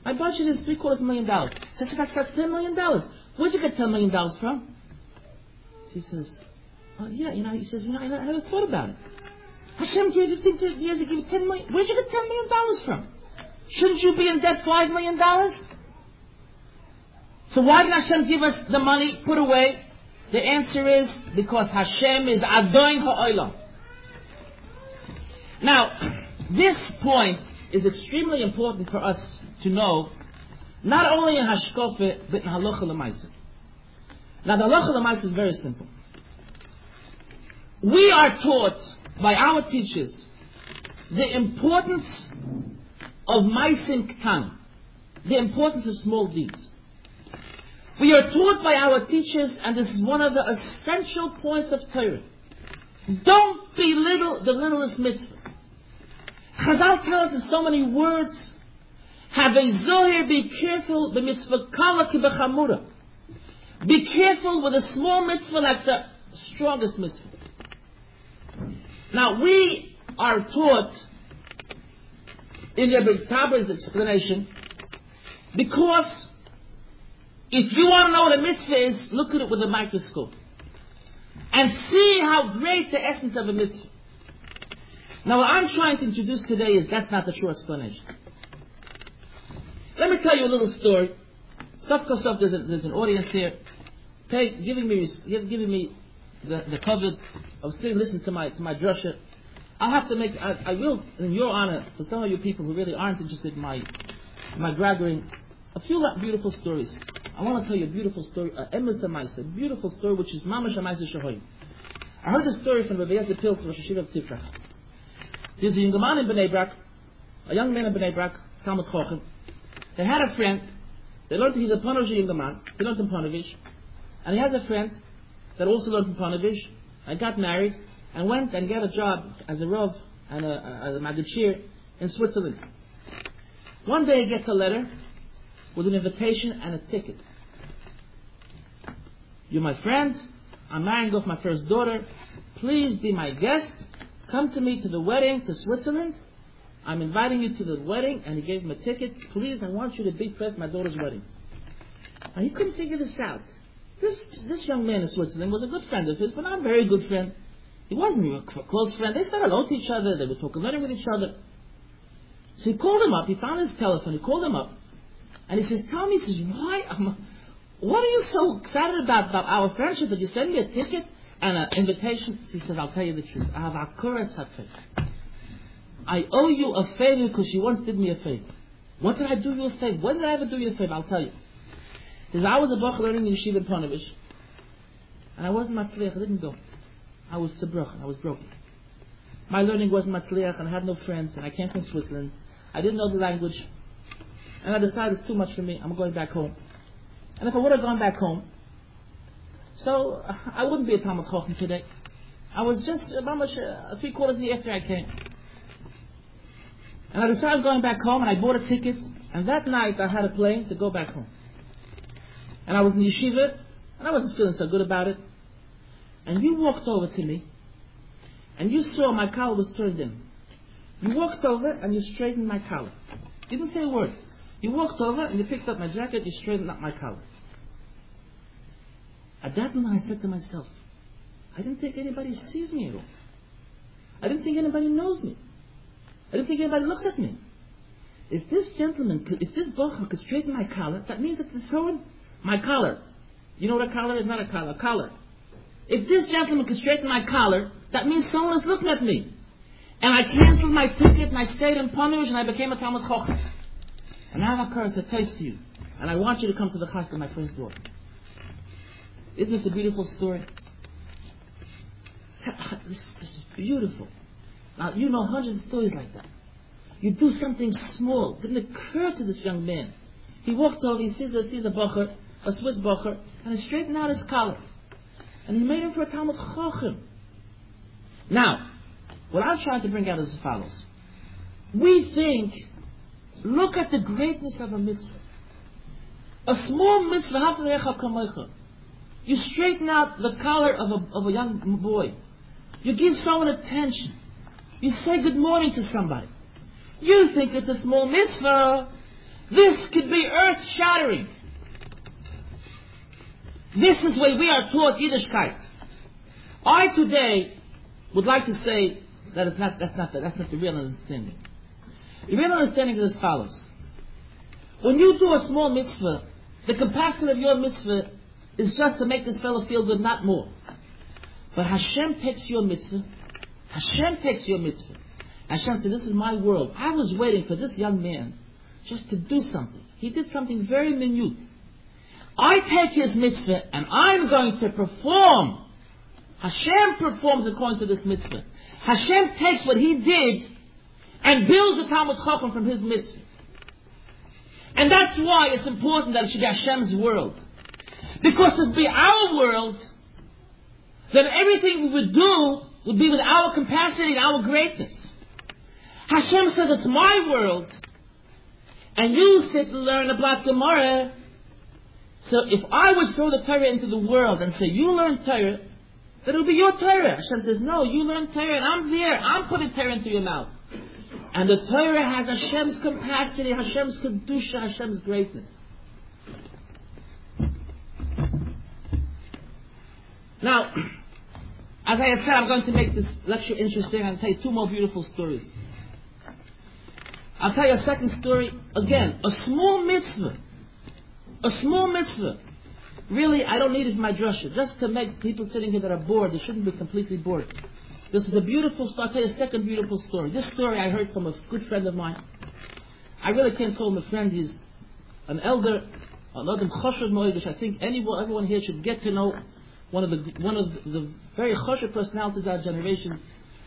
My budget is three quarters of a million dollars. So I said, that's, that's $10 million. Where'd you get $10 million from? So he says, oh yeah, you know, he says, you know, I, I never thought about it. Hashem gave you 15 years, he gave you 10 million. Where'd you get $10 million from? Shouldn't you be in debt $5 million? So why did Hashem give us the money put away? The answer is because Hashem is Adon Ha'olam. Now, this point is extremely important for us to know, not only in Hashkofe, but in Halacha L'maisa. Now, the Halacha L'maisa is very simple. We are taught by our teachers the importance of Maisim Ktan, the importance of small deeds. We are taught by our teachers, and this is one of the essential points of Torah. Don't belittle the littlest mitzvah. Chazal tells us in so many words, have a zohir, be careful, the mitzvah kala kibachamura. Be careful with a small mitzvah like the strongest mitzvah. Now we are taught in Rabbi Tauber's explanation because if you want to know what a mitzvah is, look at it with a microscope. And see how great the essence of a mitzvah. Now what I'm trying to introduce today is that's not the true explanation. Let me tell you a little story. Sof Kosof, there's, there's an audience here, pay, giving me, giving me the, the covet of sitting listening to my, to my drusha. I'll have to make, I, I, will, in your honor, for some of you people who really aren't interested in my, my graggering, a few beautiful stories. I want to tell you a beautiful story, uh, a emes a beautiful story which is mamash amaisa shahoyim. I heard a story from Rabbi Yezer Pilz, Rosh Hashiva of Tifrach. There's a young man in Bnei Brak, a young man in Bnei Brak, Talmud Chochem. They had a friend, they learned he's a Ponevezh young man, he learned in Ponevezh, and he has a friend that also learned in Ponevezh, and got married, and went and got a job as a Rav and a, a, a Magachir in Switzerland. One day he gets a letter with an invitation and a ticket. You're my friend. I'm marrying off my first daughter. Please be my guest. Come to me to the wedding to Switzerland. I'm inviting you to the wedding. And he gave him a ticket. Please, I want you to be present at my daughter's wedding. And he couldn't figure this out. This, this young man in Switzerland was a good friend of his, but not a very good friend. He wasn't a close friend. They said hello to each other. They would talk a letter with each other. So he called him up. He found his telephone. He called him up. And he says, tell me, he says, why, am, what are you so excited about, about our friendship that you send me a ticket and an invitation? She said, I'll tell you the truth. I have akuras hatay. I owe you a favor because you once did me a favor. What did I do you a favor? When did I ever do you a favor? I'll tell you. Because I was a bach learning in Yeshiva in and I wasn't matzliach, I didn't go. I was tzibruch, I was broken. My learning wasn't matzliach, and I had no friends, and I came from Switzerland. I didn't know the language. And I decided it's too much for me. I'm going back home. And if I would have gone back home, so I wouldn't be a Talmud Chochem today. I was just about much, uh, three quarters of the after I came. And I decided going back home, and I bought a ticket. And that night, I had a plane to go back home. And I was in yeshiva, and I wasn't feeling so good about it. And you walked over to me, and you saw my collar was turned in. You walked over, and you straightened my collar. Didn't say a word. You walked over, and you picked up my jacket, you straightened up my collar. At that moment, I said to myself, I didn't think anybody sees me at all. I didn't think anybody knows me. I didn't think anybody looks at me. If this gentleman, could, if this bocher could straighten my collar, that means that this throwing my collar. You know what a collar is? Not a collar, a collar. If this gentleman could straighten my collar, that means someone is looking at me. And I canceled my ticket and I stayed in Panuj and I became a Talmud Chochem. And I have a curse that to you. And I want you to come to the chassid my first door. Isn't this a beautiful story? This, this is beautiful. Now, you know hundreds of stories like that. You do something small. Didn't occur to this young man. He walked over, he sees a, sees a bocher, a Swiss bocher, and he straightened out his collar. And he made him for a Talmud Chochem. Now, what I'm trying to bring out is as follows. We think, look at the greatness of a mitzvah. A small mitzvah, you straighten out the collar of a, of a young boy. You give someone attention. You say good morning to somebody. You think it's a small mitzvah. This could be earth shattering. This is why we are taught Yiddishkeit. I today would like to say that it's not, that's not, that's not the real understanding. The real understanding is as follows. When you do a small mitzvah, the capacity of your mitzvah is just to make this fellow feel good, not more. But Hashem takes your mitzvah. Hashem takes your mitzvah. Hashem said, this is my world. I was waiting for this young man just to do something. He did something very minute. I take his mitzvah and I'm going to perform. Hashem performs according to this mitzvah. Hashem takes what he did and builds a Talmud Chacham from his mitzvah. And that's why it's important that it should be Hashem's world. Because if it be our world, then everything we would do would be with our capacity and our greatness. Hashem said, it's my world. And you sit and learn about Gemara. So if I would throw the Torah into the world and say, you learn Torah, then it'll be your Torah. Hashem says, no, you learn Torah and I'm there. I'm putting Torah into your mouth. And the Torah has Hashem's capacity, Hashem's Kedusha, Hashem's greatness. Now, as I had said, I'm going to make this lecture interesting. I'll tell you two more beautiful stories. I'll tell you a second story. Again, a small mitzvah. A small mitzvah. Really, I don't need it for my. Just to make people sitting here that are bored, they shouldn't be completely bored. This is a beautiful story. I'll tell you a second beautiful story. This story I heard from a good friend of mine. I really can't call him a friend. He's an elder, an Adam Choshev. I think anyone, everyone here should get to know one of the one of the very choshev personalities of our generation.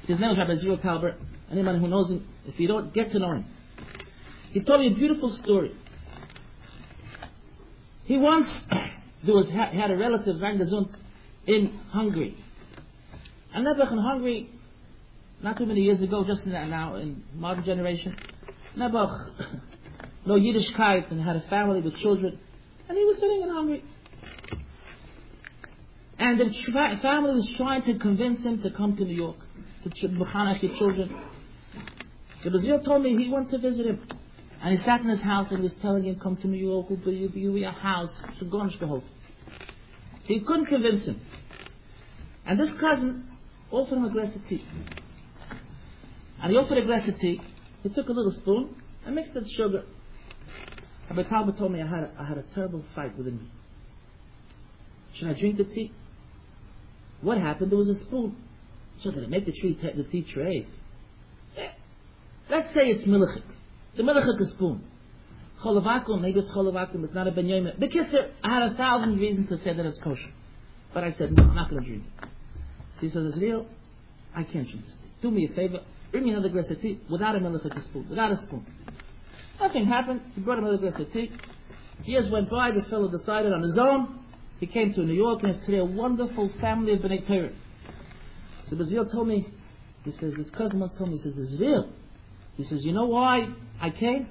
His name is Rabbi Ezriel Tauber. Anyone who knows him, if you don't, get to know him. He told me a beautiful story. He once there was had a relative Zangazund in Hungary. And Nebuch in Hungary, not too many years ago, just now in modern generation, Nebuch, no Yiddishkeit, and had a family with children, and he was sitting in Hungary. And the family was trying to convince him to come to New York, to Mechanech his children. The Bazil told me he went to visit him. And he sat in his house and was telling him, come to New York, we'll give you a house. He couldn't convince him. And this cousin offered him a glass of tea. And he offered a glass of tea. He took a little spoon and mixed it with sugar. Rabbi Tauber told me I had, a, I had a terrible fight within me. Should I drink the tea? What happened? There was a spoon. So did it make the tree the tea tray? Let's say it's milchik. It's a milchik spoon. Cholavakum, maybe it's cholavakum, it's not a benyayim. Bekisser, I had a thousand reasons to say that it's kosher. But I said, no, I'm not going to drink it. So he says, real. I can't drink this tea. Do me a favor. Bring me another glass of tea without a milchik spoon. Without a spoon. Nothing happened. He brought another glass of tea. Years went by. This fellow decided on his own he came to New York and has today a wonderful family of Bnei Torah. So Bazil told me, he says, this cousin once told me, he says, Israel, He says, You know why I came?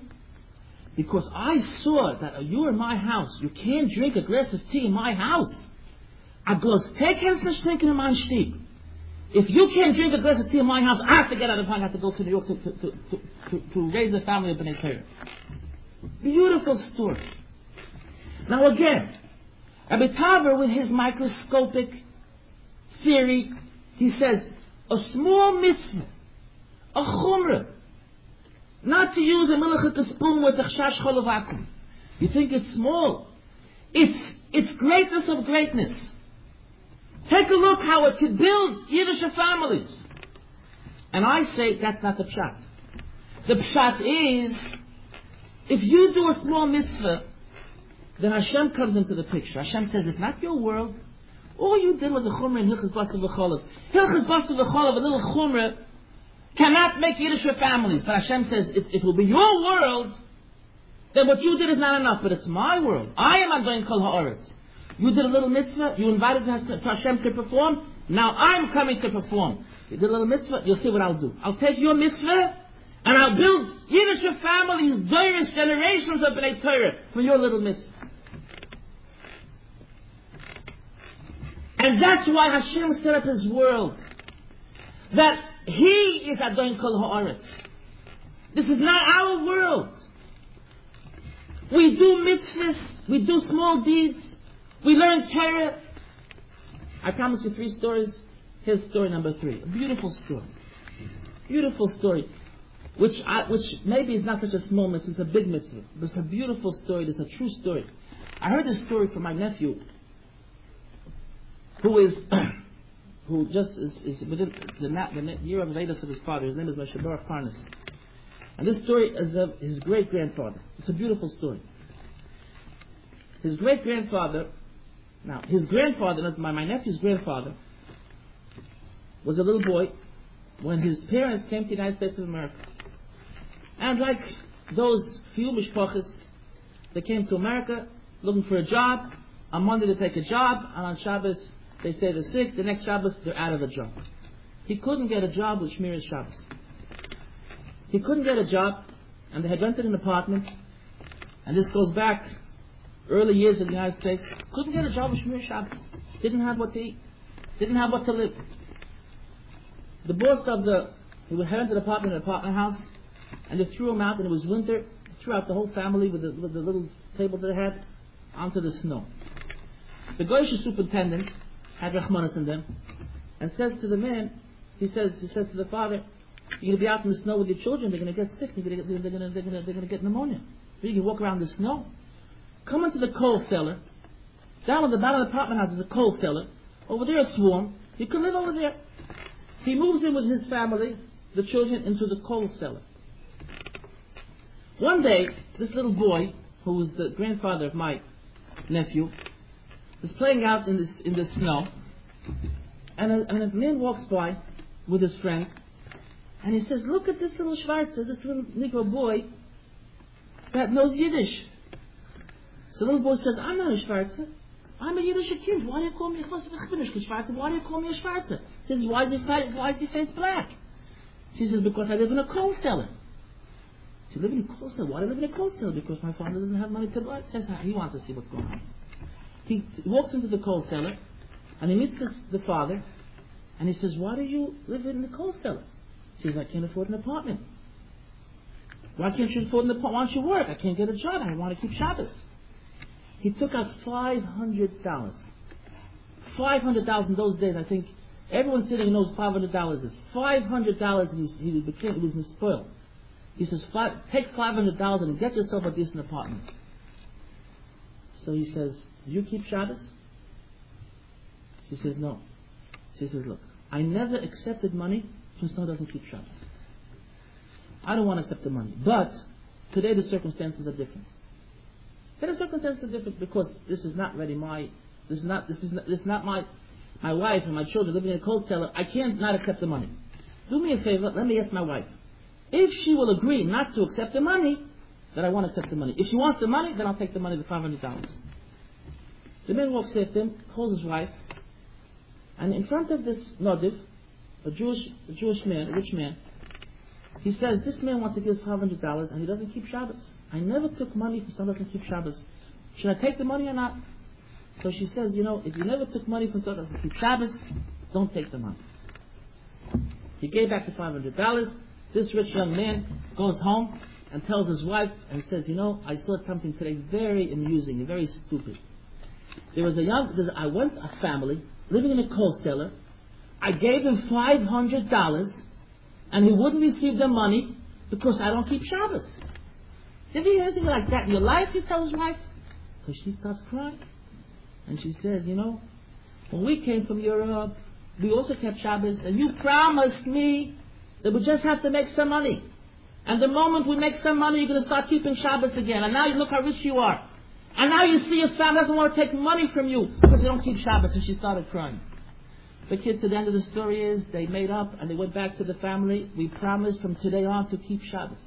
Because I saw that you're in my house. You can't drink a glass of tea in my house. I glass take hands nicht trinken in my stieb. If you can't drink a glass of tea in my house, I have to get out of town. I have to go to New York to, to, to, to, to raise a family of Bnei Torah. Beautiful story. Now again, Rabbi Tauber with his microscopic theory, he says, a small mitzvah, a chumrah, not to use a milchik spoon with a chash cholovakum. You think it's small. It's, it's greatness of greatness. Take a look how it could build Yiddish families. And I say that's not the pshat. The pshat is, if you do a small mitzvah, then Hashem comes into the picture. Hashem says, it's not your world. All you did was a chumrah in Hilchas Basar V'cholav. Hilchas Basar V'cholav, a little chumrah, cannot make Yiddish families. But Hashem says, it, it will be your world, then what you did is not enough, but it's my world. I am Adon Kol Ha'aretz. You did a little mitzvah, you invited Hashem to perform, now I'm coming to perform. You did a little mitzvah, you'll see what I'll do. I'll take your mitzvah, and I'll build Yiddish families, various generations of Bnei Torah for your little mitzvah. And that's why Hashem set up His world. That He is Adon Kol Ha'aretz. This is not our world. We do mitzvahs, we do small deeds, we learn Torah. I promise you three stories. Here's story number three. A beautiful story. Beautiful story. Which, I, which maybe is not such a small mitzvah, it's a big mitzvah. But it's a beautiful story, it's a true story. I heard this story from my nephew, who is, who just is, is within the, the, year of Vedas of his father. His name is Moshe Baruch Parnas. And this story is of his great grandfather. It's a beautiful story. His great grandfather now, his grandfather, not my, my nephew's grandfather, was a little boy when his parents came to the United States of America. And like those few mishpachas, they came to America looking for a job. On Monday they take a job, and on Shabbos they say they're sick. The next Shabbos they're out of a job. He couldn't get a job with Shmiras Shabbos. He couldn't get a job, and they had rented an apartment, and this goes back early years in the United States, couldn't get a job with Shmir Shabbos. Didn't have what to eat. Didn't have what to live. The boss of the, he to the apartment, an apartment house, and they threw him out, and it was winter, threw out the whole family with the, with the little table they had onto the snow. The Goyish superintendent had Rahmanas in them, and says to the man, he says, he says to the father, you're going to be out in the snow with your children, they're going to get sick, they're going to they're going to, they're going to, they're going to get pneumonia. You can walk around the snow. Come into the coal cellar. Down at the bottom of the apartment house is a coal cellar. Over there a swarm. You can live over there. He moves in with his family, the children, into the coal cellar. One day, this little boy, who was the grandfather of my nephew, was playing out in, this, in the snow, and a, and a man walks by with his friend, and he says, Look at this little Schwarzer, this little Negro boy that knows Yiddish. So the little boy says, I'm not a Schwarzer. I'm a Yiddish kid. Why do you call me a Schwarzer? Why do you call me a Schwarzer? He says, why is, his face, why is his face black? She says, because I live in a coal cellar. She live in a coal cellar. Why do you live in a coal cellar? Because my father doesn't have money to buy. Says he wants to see what's going on. He walks into the coal cellar, and he meets the father, and he says, why do you live in the coal cellar? She says, I can't afford an apartment. Why can't you afford an apartment? Why don't you work? I can't get a job. I want to keep Shabbos. He took out five hundred dollars. Five hundred dollars in those days, I think everyone sitting knows five hundred dollars is. Five hundred dollars he became he was spoiled. He says, take five hundred dollars and get yourself a decent apartment. So he says, Do you keep Shabbos? She says, No. She says, Look, I never accepted money from someone who doesn't keep Shabbos. I don't want to accept the money. But today the circumstances are different. Then the circumstances are different because this is not really my, this is not, this is not, this is not my, my wife and my children living in a cold cellar. I can't not accept the money. Do me a favor, let me ask my wife. If she will agree not to accept the money, then I won't accept the money. If she wants the money, then I'll take the money, the $500. The man walks after him, calls his wife, and in front of this Nadiv, a Jewish, a Jewish man, a rich man, He says, this man wants to give us $500 and he doesn't keep Shabbos. I never took money from someone who doesn't keep Shabbos. Should I take the money or not? So she says, you know, if you never took money from someone who doesn't keep Shabbos, don't take the money. He gave back the $500. This rich young man goes home and tells his wife and says, you know, I saw something today very amusing and very stupid. There was a young, I went a family living in a coal cellar. I gave him $500 and he wouldn't receive the money because I don't keep Shabbos. Did you hear anything like that in your life? He tells his wife. So she starts crying. And she says, you know, when we came from Europe, we also kept Shabbos, and you promised me that we just have to make some money. And the moment we make some money, you're going to start keeping Shabbos again. And now you look how rich you are. And now you see your family doesn't want to take money from you because they don't keep Shabbos. And she started crying. The kid to the end of the story is they made up and they went back to the family. We promised from today on to keep Shabbos.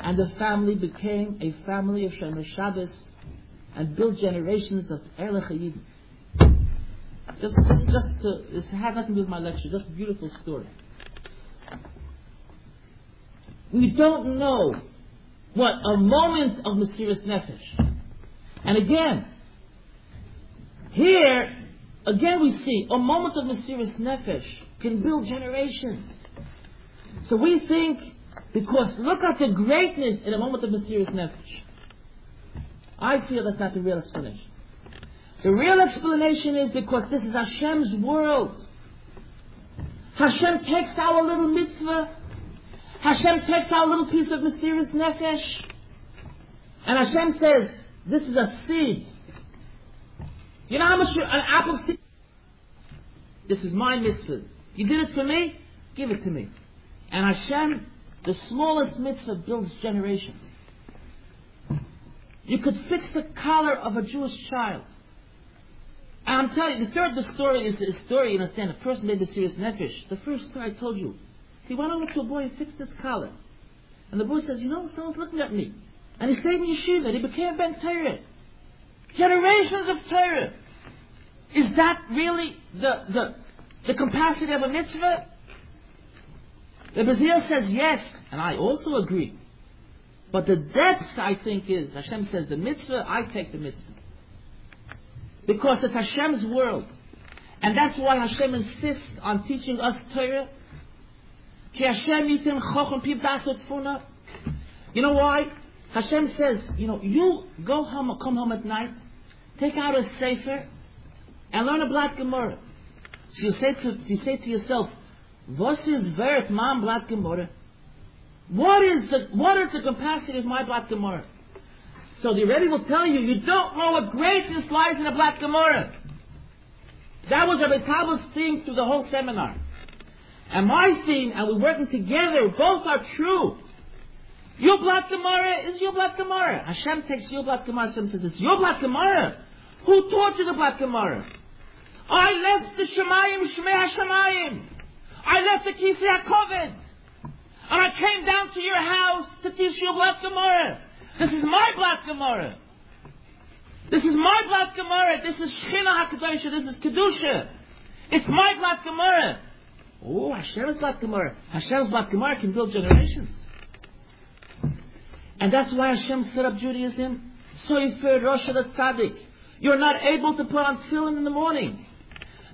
And the family became a family of Shomer Shabbos and built generations of Erlich Yidin. Just, just, just, to, had nothing to do with my lecture. Just a beautiful story. We don't know what a moment of mysterious Nefesh. And again, here, again we see a moment of mysterious Nefesh can build generations. So we think, because look at the greatness in a moment of mysterious Nefesh. I feel that's not the real explanation. The real explanation is because this is Hashem's world. Hashem takes our little mitzvah Hashem takes our little piece of mysterious Nefesh, and Hashem says, this is a seed. You know how much an apple seed? This is my mitzvah. You did it for me? Give it to me. And Hashem, the smallest mitzvah builds generations. You could fix the collar of a Jewish child. And I'm telling you, the third the story is the story, you understand, the person made the serious nefesh. The first story I told you, he went over to a boy and fixed his collar. And the boy says, you know, someone's looking at me. And he stayed in yeshiva. He became Ben Torah. Generations of Torah. Is that really the, the, the capacity of a mitzvah? The Bazir says yes, and I also agree. But the depths, I think, is Hashem says the mitzvah, I take the mitzvah. Because it's Hashem's world. And that's why Hashem insists on teaching us Torah you know why? Hashem says, you know, you go home, come home at night, take out a sefer, and learn a blatt Gemara. So you say to, you say to yourself, what is wert man blatt Gemara? What is the, what is the capacity of my blatt Gemara? So the Rebbe will tell you, you don't know what greatness lies in a blatt Gemara. That was Rabbi Tauber's theme through the whole seminar. And my theme, and we're working together, both are true. Your blatt Gemara is your blatt Gemara. Hashem takes your blatt Gemara, Hashem says, it's your blatt Gemara. Who taught you the blatt Gemara? I left the Shemayim Shmei HaShemayim. I left the Kisei HaKoved. And I came down to your house to teach you blatt Gemara. This is my blatt Gemara. This is my blatt Gemara. This is Shechina HaKadosh. This is Kedusha. It's my blatt Gemara. Oh, Hashem's Blatt Gemara. Hashem's Blatt Gemara can build generations. And that's why Hashem set up Judaism. So you Soifer Rosh Tzaddik. You're not able to put on tefillin in the morning.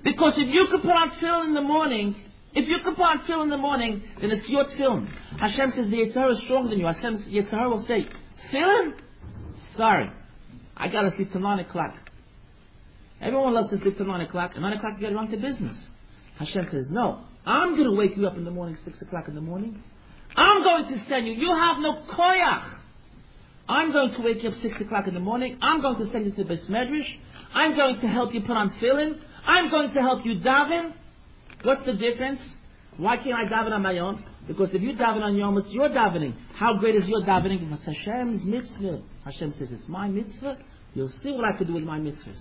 Because if you could put on tefillin in the morning, if you could put on tefillin in the morning, then it's your tefillin. Hashem says the Yitzhar is stronger than you. Hashem Yitzhar will say, tefillin? Sorry. I gotta sleep till 9 o'clock. Everyone loves to sleep till 9 o'clock. At 9 o'clock you gotta run to business. Hashem says, no. I'm going to wake you up in the morning, 6 o'clock in the morning. I'm going to send you. You have no koyach. I'm going to wake you up 6 o'clock in the morning. I'm going to send you to the Medrash. I'm going to help you put on tefillin. I'm going to help you daven. What's the difference? Why can't I daven on my own? Because if you daven on your own, it's your davening. How great is your davening? It's Hashem's mitzvah. Hashem says, it's my mitzvah. You'll see what I can do with my mitzvahs.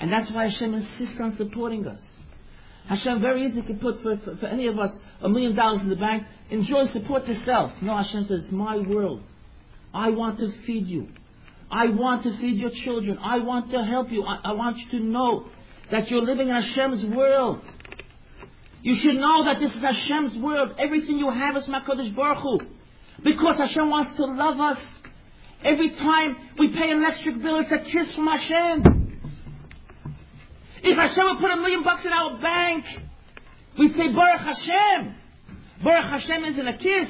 And that's why Hashem insists on supporting us. Hashem very easily can put for, for, for, any of us a million dollars in the bank. Enjoy, support yourself. No, Hashem says, it's my world. I want to feed you. I want to feed your children. I want to help you. I, I want you to know that you're living in Hashem's world. You should know that this is Hashem's world. Everything you have is Makadosh Baruch Hu. Because Hashem wants to love us. Every time we pay an electric bill, it's a kiss from Hashem. If Hashem would put a million bucks in our bank, we'd say Baruch Hashem. Baruch Hashem isn't a kiss.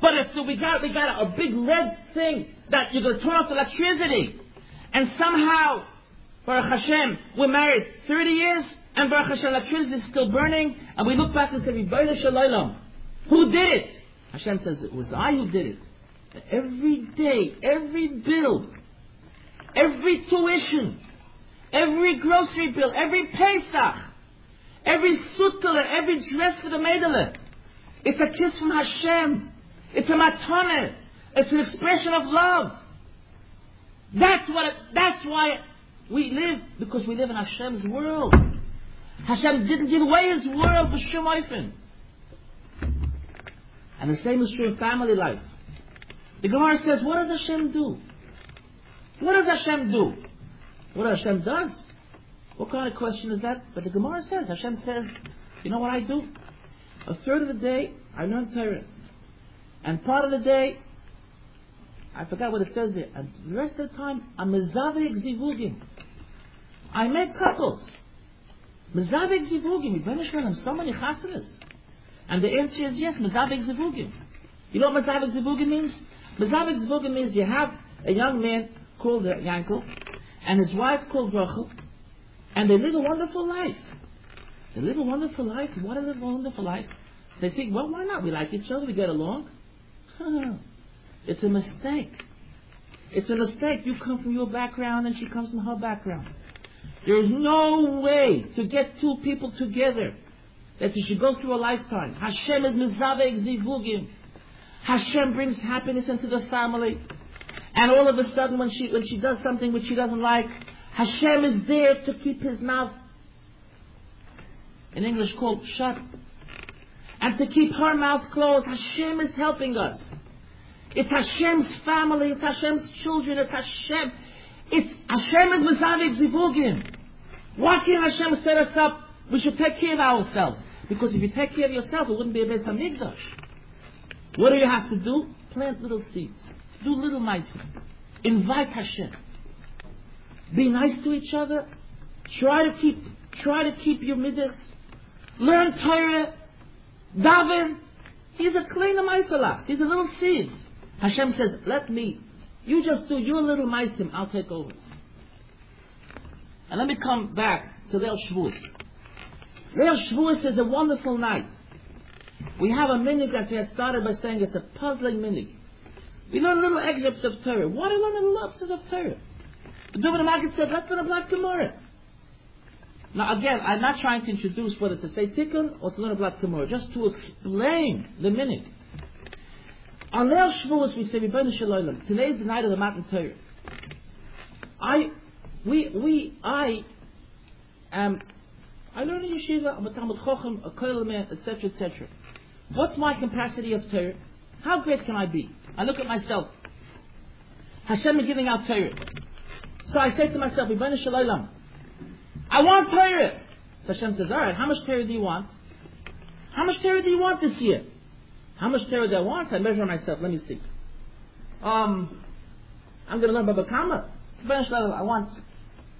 But if we got we got a, a big red thing that you're to turn off the electricity, and somehow, Baruch Hashem, we're married 30 years, and Baruch Hashem, electricity is still burning, and we look back and say, Ribono Shel who did it? Hashem says, it was I who did it. Every day, every bill, every tuition, every grocery bill, every Pesach, every sukkah, every dress for the Maidele, it's a kiss from Hashem. It's a matane. It's an expression of love. That's what. It, that's why we live because we live in Hashem's world. Hashem didn't give away His world for Shemoifen. And the same is true in family life. The Gemara says, what does Hashem do? What does Hashem do? What Hashem does? What kind of question is that? But the Gemara says, Hashem says, you know what I do? A third of the day, I learn Torah. And part of the day, I forgot what it says there. And the rest of the time, I'm mezavek zivugim. I make couples. Mezavek zivugim. Rebbeinu so many chasanas. And the answer is yes, mezavek zivugim. You know what mezavek zivugim means? Mezavek zivugim means you have a young man called Yankel, and his wife called Rachel, and they live a wonderful life. They live a wonderful life. What a wonderful life? They think, well, why not? We like each other, we get along. it's a mistake. It's a mistake. You come from your background and she comes from her background. There is no way to get two people together that you should go through a lifetime. Hashem is mizavek zivugim. Hashem brings happiness into the family. And all of a sudden when she, when she does something which she doesn't like, Hashem is there to keep his mouth in English called shut. And to keep her mouth closed, Hashem is helping us. It's Hashem's family, it's Hashem's children, it's Hashem. It's Hashem is Mazavik Zivugim. Why can't Hashem set us up? We should take care of ourselves. Because if you take care of yourself, it wouldn't be a Beis HaMikdash. What do you have to do? Plant little seeds. Do little nice. Invite Hashem. Be nice to each other. Try to keep, try to keep your midas learn Torah, daven. He's a kleiner meiselach. These are little seeds. Hashem says, let me, you just do your little meisim, I'll take over. And let me come back to Leil Shavuos. Leil Shavuos is a wonderful night. We have a minute that we had started by saying it's a puzzling minute. We learn little excerpts of Torah. Why do we learn excerpts of Torah? The Dubner Maggid said, let's learn a blatt Gemara. Now again, I'm not trying to introduce whether to say tikkun or to learn about Gemara, just to explain the meaning. On Leil Shavuos we say Shel Olam. Today is the night of the Matan Torah. I, we, we, I am, I learn in yeshiva, I'm a Talmud Chochem, a Koil man, etc., etc. What's my capacity of Torah? How great can I be? I look at myself. Hashem is giving out Torah. So I say to myself, Ribono Shel Olam, I want Torah. So Hashem says, all right, how much Torah do you want? How much Torah do you want this year? How much Torah do I want? I measure myself. Let me see. Um, I'm going to learn Baba Kama. I want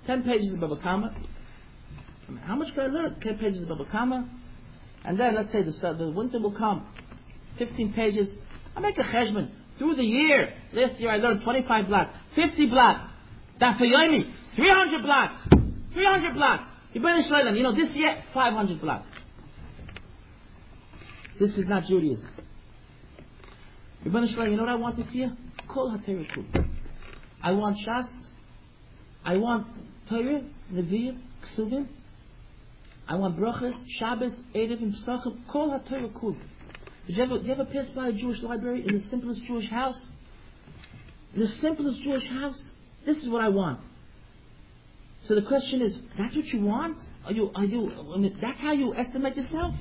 10 pages of Baba Kama. How much can I learn? 10 pages of Baba Kama. And then, let's say the, the winter will come. 15 pages. I make a cheshbon. Through the year, last year I learned 25 blocks, 50 blocks. Yomi, 300 blocks. 300 blocks. You You know, this year, 500 blocks. This is not Judaism. You know what I want this year? Kol HaTorah I want Shas. I want Torah, Nevi'im, Ksuvim. I want Brachas, Shabbos, Edivim, Pesachim, Kol HaTorah Kul. Did you ever, did you ever pass by a Jewish library in the simplest Jewish house? In the simplest Jewish house? This is what I want. So the question is, that's what you want? Are you, are you, that's how you estimate yourself?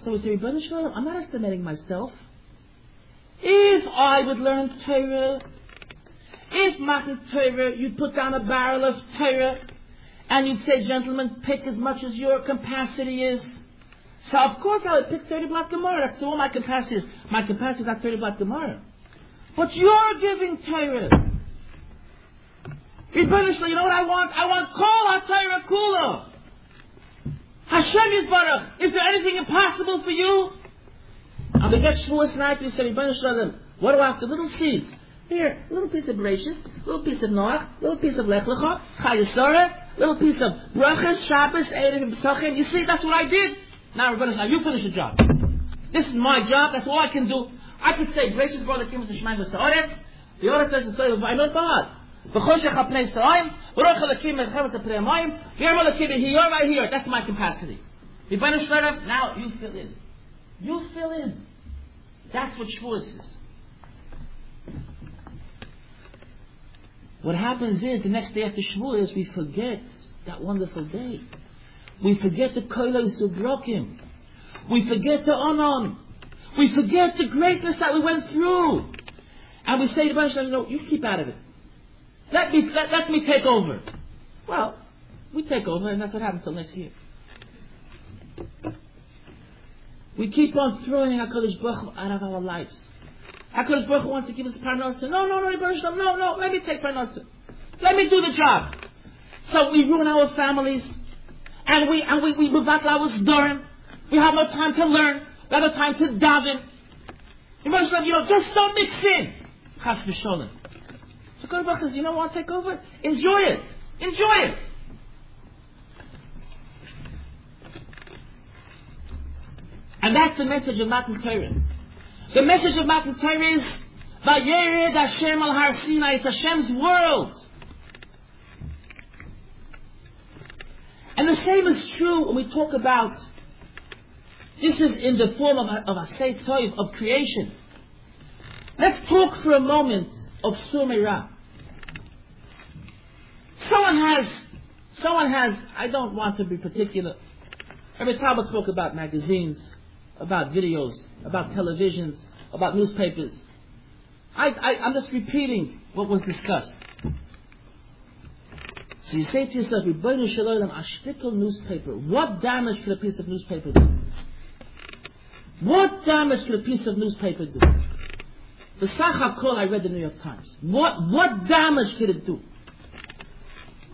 So we say, Brother I'm not estimating myself. If I would learn Torah, if Matan Torah, you'd put down a barrel of Torah, and you'd say, gentlemen, pick as much as your capacity is. So of course I would pick 30 block Gemara. That's all my capacity is. My capacity is not 30 block Gemara. But you're giving Torah. Rebbeinu you know what I want? I want Kol HaTorah Kula. Hashem Yisbarach. Is there anything impossible for you? I'll be get Shavuos night. Say, Ribono Shel Olam. What do I have? The little seeds. Here, little piece of Bereshit, little piece of Noach, little piece of Lech Lecha, Chayesora, little piece of Brachas, Shabbos, Erev, Pesachim. You see, that's what I did. Now, Rebbeinu now you finish the job. This is my job. That's all I can do. I could say, gracious brother, Kim Shemaim V'Sa'oret. The order says the soil of Vayimot Bahad. V'choshech ha'pnei Sa'ayim. V'roch ha'lakim echevet ha'pnei ha'lakim here, right here. That's my capacity. Ribono Shel Olam, now you fill in. You fill in. That's what Shavuos is. What happens is, the next day after Shavuos, we forget that wonderful day. We forget the kolos broken. We forget the onon. We forget the greatness that we went through. And we say to Hashem, no, you keep out of it. Let me, let, let me take over. Well, we take over and that's what happens till next year. We keep on throwing HaKadosh Baruch out of our lives. HaKadosh Baruch wants to give us parnasa. No, no, no, no, no, no, let me take parnasa. Let me do the job. So we ruin our families. And we, and we, we back our during. We have no time to learn. We have no time to daven. You know, just don't mix in. Chas v'sholem. So God Baruch says, you know what, take over? Enjoy it. Enjoy it. And that's the message of Matan Torah. The message of Matan Torah is, Vayered Hashem al Har Sinai. It's Hashem's world. And the same is true when we talk about, this is in the form of, of a Toiv, of creation. Let's talk for a moment of Sumeira. Someone has, someone has, I don't want to be particular. Every Talmud spoke about magazines, about videos, about televisions, about newspapers. I, I, I'm just repeating what was discussed. So you say to yourself, Ribono Shel Olam, a shtickle newspaper. What damage could a piece of newspaper do? What damage could a piece of newspaper do? The Sachakol, I read the New York Times. What, what damage could it do?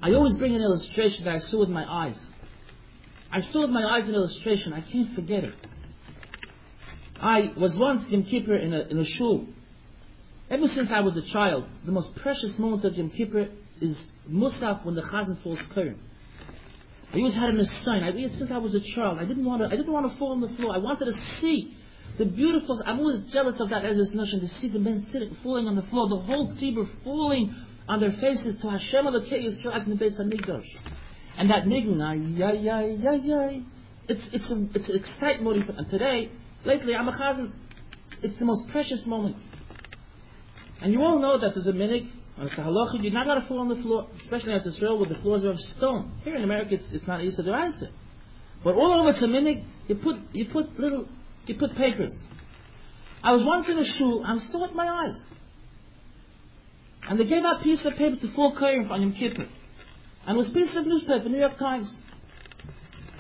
I always bring an illustration that I saw with my eyes. I saw with my eyes an illustration. I can't forget it. I was once Yom Kippur in a, in a shul. Ever since I was a child, the most precious moment of Yom Kippur is Musaf when the Chazan falls Kern. I always had in a sign. I, since I was a child, I didn't want to. I didn't want to fall on the floor. I wanted to see the beautiful. I'm always jealous of that as this notion to see the men sitting, falling on the floor, the whole tzibur falling on their faces to Hashem Elokei Yisrael in the base of Migdosh. And that nigun, ay, ay, ay, ay, ay, it's it's a, it's an excitement. And today, lately, I'm a chazan. It's the most precious moment. And you all know that there's a on the halacha, you're not allowed to fall on the floor, especially as Israel where the floors are of stone. Here in America, it's, it's not Isa Deraisa. But all over Semitic, you put, you put little, you put papers. I was once in a shul, I'm still at my eyes. And they gave out a piece of paper to full Kayim on Yom Kippur. And it was a piece of newspaper, New York Times.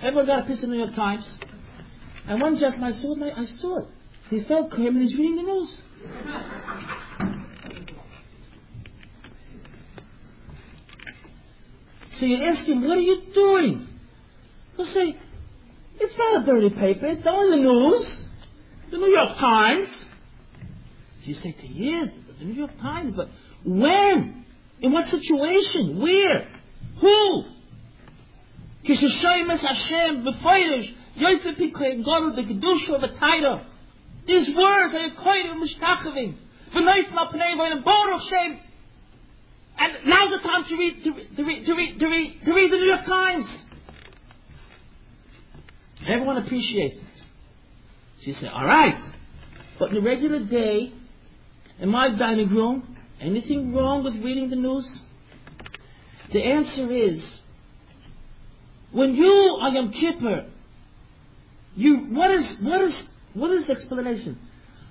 Everyone got a piece of New York Times. And one gentleman, I saw it, I saw it. He felt Kayim and he's reading the news. So you ask him, what are you doing? He'll say, it's not a dirty paper. It's only the news. The New York Times. So you say, yes, the New York Times, but when? In what situation? Where? Who? Kishishoymes Hashem b'foyrish yoytze pikoyen of b'gedushu v'tayra. These words are yokoyen v'mishtachavim. V'noyt of pnei and now's the time to read, to, to, read, to, read, to, read, to read the New York Times. Everyone appreciates it. She said, all right, but in a regular day, in my dining room, anything wrong with reading the news? The answer is, when you are Yom Kippur, you, what is, what is, what is the explanation?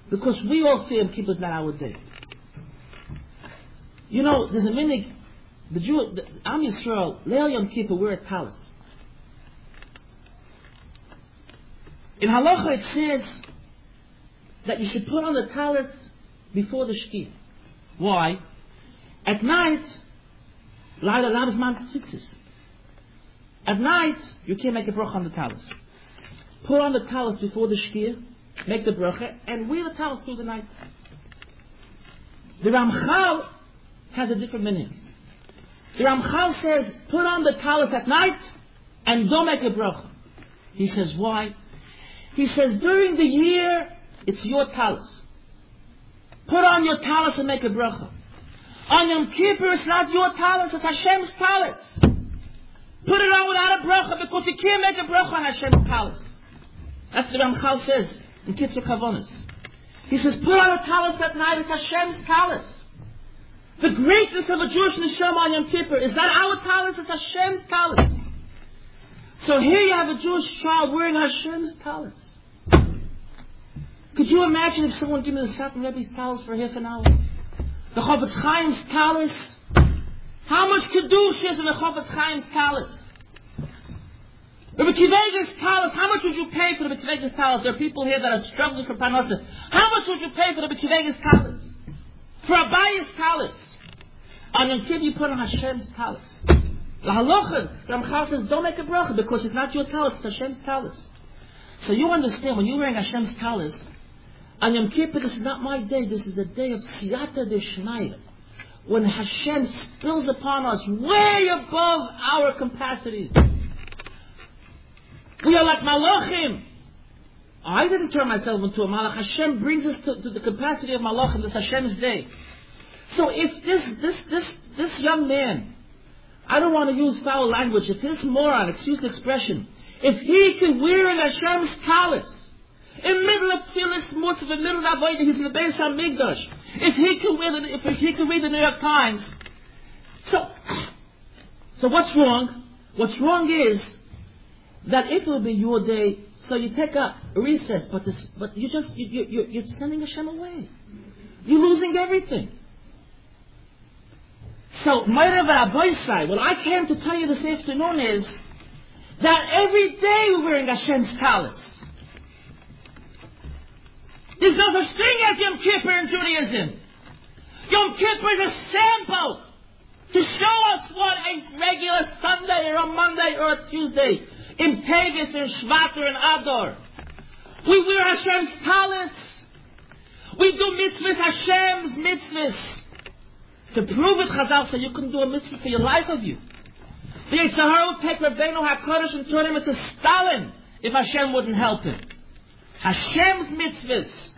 Because we all say Yom Kippur is not our day. You know, there's a minig, the Jew, the Am Yisrael, Leil Yom Kippur, we're a talis. In halacha it says that you should put on the talis before the shki. Why? At night, Laila Lamsman tzitzis. At night, you can't make a bracha on the talis. Put on the talis before the shkia, make the bracha, and wear the talis through the night. The Ramchal has a different meaning. The Ramchal says, put on the talis at night and don't make a bracha. He says, why? He says, during the year, it's your talis. Put on your talis and make a bracha. On Yom Kippur, it's not your talis, it's Hashem's talis. Put it on without a bracha because you can't make a bracha on Hashem's talis. That's what Ramchal says in Kitzur Kavonis. He says, put on a talis at night, it's Hashem's talis. The greatness of a Jewish neshama on Yom Kippur is that our talis, it's Hashem's talis. So here you have a Jewish child wearing Hashem's talis. Could you imagine if someone gave me the Satan Rebbe's talis for half an hour? The Chofetz Chaim's talis. How much kedusha is in the Chofetz Chaim's talis? The Kivega's talis, how much would you pay for the Kivega's talis? There are people here that are struggling for Panasa. How much would you pay for the Kivega's talis? For a bias. Yom Kippur you put on Hashem's talis. The halacha, Ramchal says, don't make a bracha because it's not your talis, it's Hashem's talis. So you understand, when you're wearing Hashem's talis, on Yom Kippur, this is not my day, this is the day of Siyata Deshmaya. When Hashem spills upon us way above our capacities. We are like Malachim. I didn't turn myself into a Malach. Hashem brings us to, to the capacity of Malachim, this Hashem's day. So if this, this, this, this young man, I don't want to use foul language, if this moron, excuse the expression, if he can wear an Hashem's talis, in middle of Tfilis Musaf, in the middle of Avodah, he's in the Beis HaMikdash. If he can read if he can read the New York Times, so, so what's wrong? What's wrong is that it will be your day, so you take a recess, but this, but you just you, you, you're sending Hashem away. You're losing everything. So, my Meirav Rabbeisai, what I came to tell you this afternoon is that every day we're wearing Hashem's talis. There's no such thing as Yom Kippur in Judaism. Yom Kippur is a sample to show us what a regular Sunday or a Monday or a Tuesday in Tevis and Shvater in Ador. We wear Hashem's talis. We do mitzvahs, Hashem's mitzvahs. To prove it, Chazal said you couldn't do a mitzvah for your life of you. The Yetzer Hara would take Rabbeinu HaKadosh and turn him into Stalin if Hashem wouldn't help him. Hashem's mitzvahs.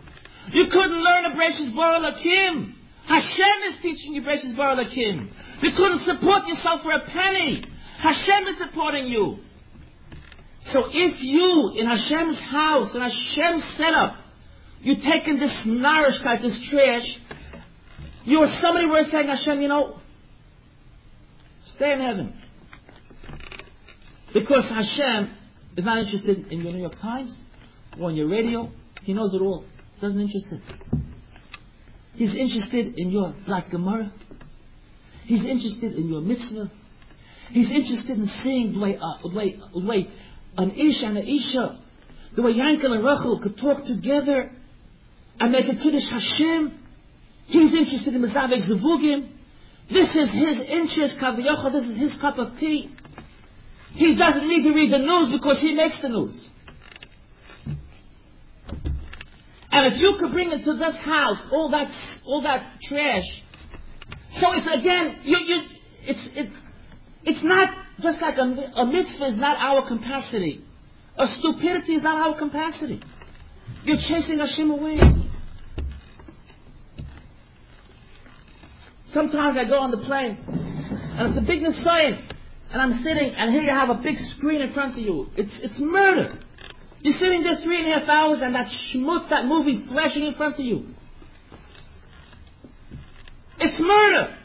You couldn't learn a Breshis Bara Elokim. Hashem is teaching you Breshis Bara Elokim. You couldn't support yourself for a penny. Hashem is supporting you. So if you, in Hashem's house, in Hashem's setup, you taking this narishkeit, this trash, you're somebody where saying, Hashem, you know, stay in heaven. Because Hashem is not interested in your New York Times or on your radio. He knows it all. Doesn't interest him. He's interested in your like Gemara. He's interested in your mitzvah. He's interested in seeing the way, uh, the way, the way an Isha and an Isha, the way Yankel and Rachel could talk together and make a Kiddush Hashem. He's interested in Mizavek Zavugim. This is his interest, Kaviyachah. This is his cup of tea. He doesn't need to read the news because he makes the news. And if you could bring into this house all that, all that trash, so it's again, you, you, it's, it, it's not just like a, a mitzvah is not our capacity. A stupidity is not our capacity. You're chasing Hashem away. Sometimes I go on the plane, and it's a big sign, and I'm sitting, and here you have a big screen in front of you. It's, it's murder. You're sitting there three and a half hours and that schmutz, that movie flashing in front of you. It's murder.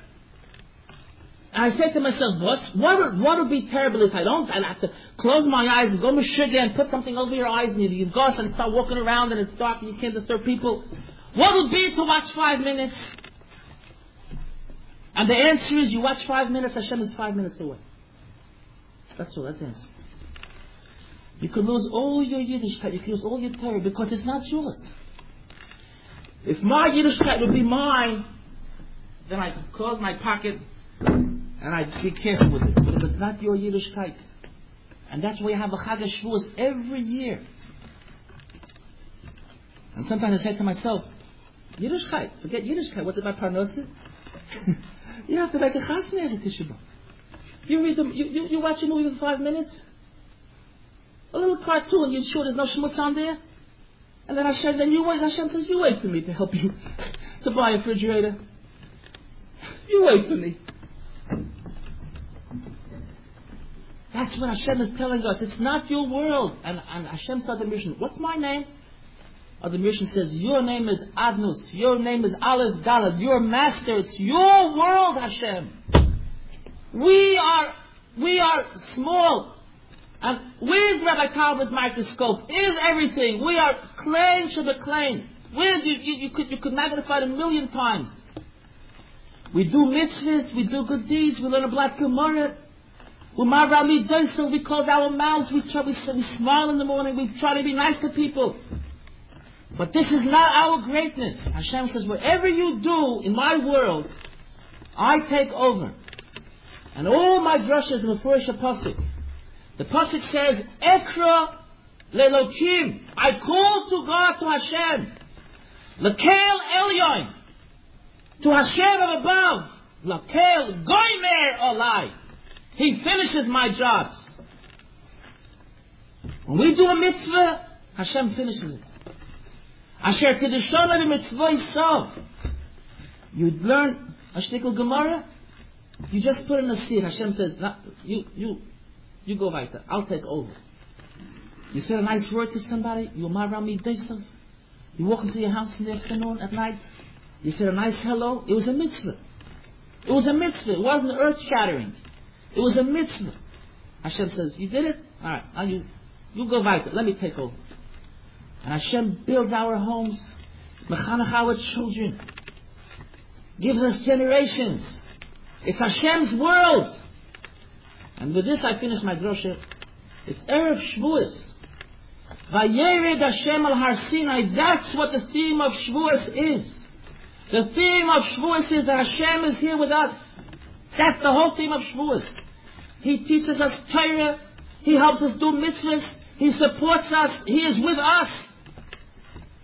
I say to myself, what, would, what would be terrible if I don't? I'd have to close my eyes, go to sugar and put something over your eyes and you, you go and start walking around and it's dark and you can't disturb people. What would be to watch five minutes? And the answer is you watch five minutes, Hashem is five minutes away. That's all, that's the answer. You could lose all your Yiddishkeit, you could lose all your Torah because it's not yours. If my Yiddishkeit would be mine, then I'd close my pocket and I'd be careful with it. But if it's not your Yiddishkeit, and that's why you have a Chag Shavuos every year. And sometimes I say to myself, Yiddishkeit, forget Yiddishkeit, what's it my parnosis? you have to make a chasna every Tisha You read them, you, you, you watch a movie for five minutes, a little cartoon, you're sure there's no schmutz on there? And then Hashem, then you wait, Hashem says, you wait for me to help you to buy a refrigerator. You wait for me. That's what Hashem is telling us. It's not your world. And, and Hashem said the mission, what's my name? Or the mission says, your name is Adnus. Your name is Aleph Daled. Your master. It's your world, Hashem. We are, we are small. And with Rabbi Talbot's microscope is everything. We are claim to the claim. With you, you, you, could you could magnify it a million times. We do mitzvahs, we do good deeds, we learn a blatt Gemara. we close our mouths, we try, we, we smile in the morning, we try to be nice to people. But this is not our greatness. Hashem says, whatever you do in my world, I take over. And all my drushes in the first Pasuk, the pasuk says, "Ekra lelokim." I call to God, to Hashem, lekel elyon, to Hashem of above, lekel goymer olai. He finishes my jobs. When we do a mitzvah, Hashem finishes it. Asher kedushan mitzvah yisav. You'd learn a shtickle Gemara, you just put in a seed. Hashem says, you, you, you go right there. I'll take over. You say a nice word to somebody. You marami desav. You walk into your house in the afternoon, at night. You say a nice hello. It was a mitzvah. It was a mitzvah. It wasn't earth shattering. It was a mitzvah. Hashem says, you did it? Alright, now you, you go right there. Let me take over. And Hashem builds our homes. Mechanach our children. Gives us generations. It's Hashem's world. And with this I finish my drosha. It's Erev Shavuos. Vayered Hashem al Har Sinai. That's what the theme of Shavuos is. The theme of Shavuos is that Hashem is here with us. That's the whole theme of Shavuos. He teaches us Torah. He helps us do mitzvahs. He supports us. He is with us.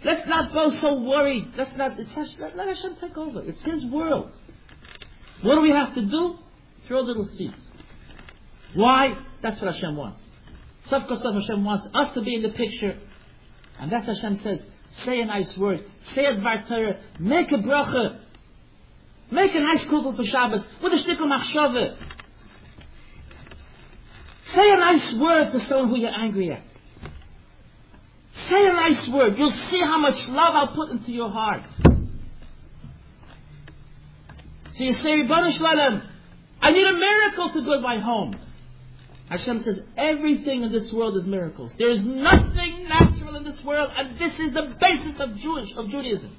Let's not go so worried. Let's not, it's, let, let Hashem take over. It's His world. What do we have to do? Throw little seeds. Why? That's what Hashem wants. Saf Hashem wants us to be in the picture. And that's Hashem says, say a nice word, say a Dvar Torah, make a bracha, make a nice kugel for Shabbos, with a shtickle machshove. Say a nice word to someone who you're angry at. Say a nice word. You'll see how much love I'll put into your heart. So you say, Ribbon I need a miracle to build my home. Hashem says everything in this world is miracles. There is nothing natural in this world, and this is the basis of Jewish of Judaism.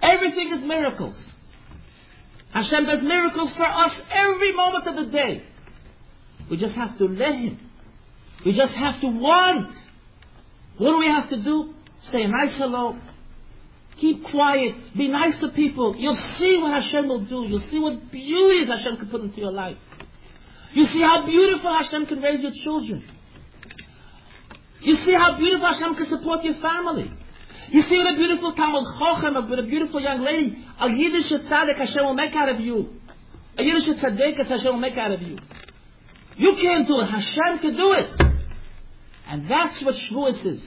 Everything is miracles. Hashem does miracles for us every moment of the day. We just have to let Him. We just have to want. What do we have to do? Say a nice hello. Keep quiet. Be nice to people. You'll see what Hashem will do. You'll see what beauties Hashem can put into your life. You see how beautiful Hashem can raise your children. You see how beautiful Hashem can support your family. You see what a beautiful Talmud Chochem, what a beautiful young lady, a Yiddish tzaddik Hashem will make out of you. A Yiddish tzaddik Hashem will make out of you. You can't do it. Hashem can do it. And that's what Shavuos is.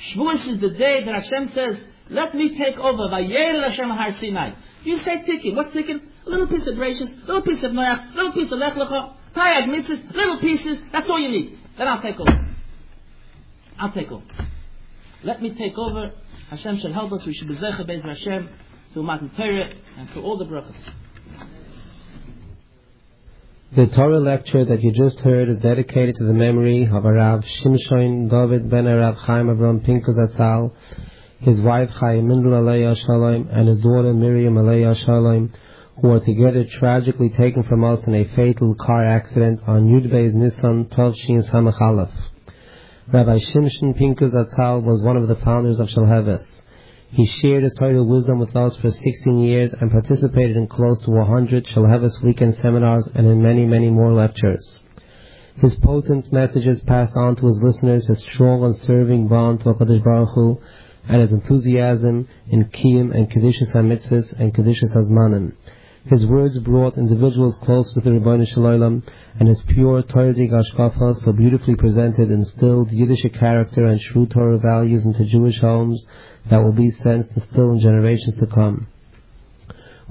Shavuos is the day that Hashem says, let me take over. Vayer Hashem Har Sinai. You say tikkun. What's tikkun? A little piece of gracious, a little piece of noach, a little piece of lech lecha. Taryag mitzvahs, little pieces, that's all you need. Then I'll take over. I'll take over. Let me take over. Hashem shall help us. We should be zecher bezer Hashem through Matan Torah and through all the brachas. The Torah lecture that you just heard is dedicated to the memory of Arav Shimshon David ben Arav Chaim Avram Pincus Atzal, his wife Chaim Mindel Aleya Shalom, and his daughter Miriam Aleya Shalom, who were together tragically taken from us in a fatal car accident on Yudbei's Nissan 12 Shin Samachalaf. Rabbi Shimshon Pincus Atzal was one of the founders of Shalheves. He shared his Torah wisdom with us for 16 years and participated in close to 100 Shalheves weekend seminars and in many, many more lectures. His potent messages passed on to his listeners his strong and serving bond to HaKadosh Baruch Hu and his enthusiasm in Kiyum and Kedushas HaMitzvahs and Kedushas HaZmanim. His words brought individuals close to the Ribono Shel Olam, and his pure Torah Hashkafa, so beautifully presented, instilled Yiddish character and true Torah values into Jewish homes that will be sensed and still in generations to come.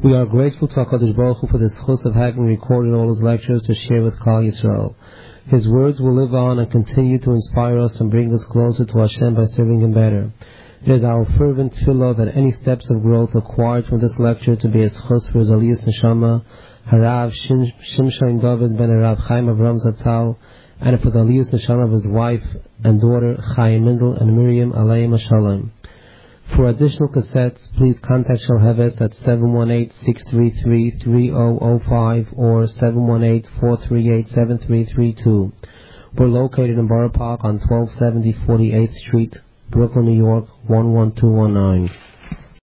We are grateful to HaKadosh Baruch Hu for this chus of having recorded all his lectures to share with Klal Yisrael. His words will live on and continue to inspire us and bring us closer to Hashem by serving Him better. It is our fervent tefillah that any steps of growth acquired from this lecture to be a chus for his aliyas neshama, Harav Shimshon David ben Harav Chaim Avram Zatzal, and for the aliyas neshama of his wife and daughter Chaim Mendel and Miriam Aleim Shalom. For additional cassettes, please contact Shalheves at 718-633-3005 or 718-438-7332. We're located in Borough Park on 1270 48th Street, Brooklyn, New York 11219.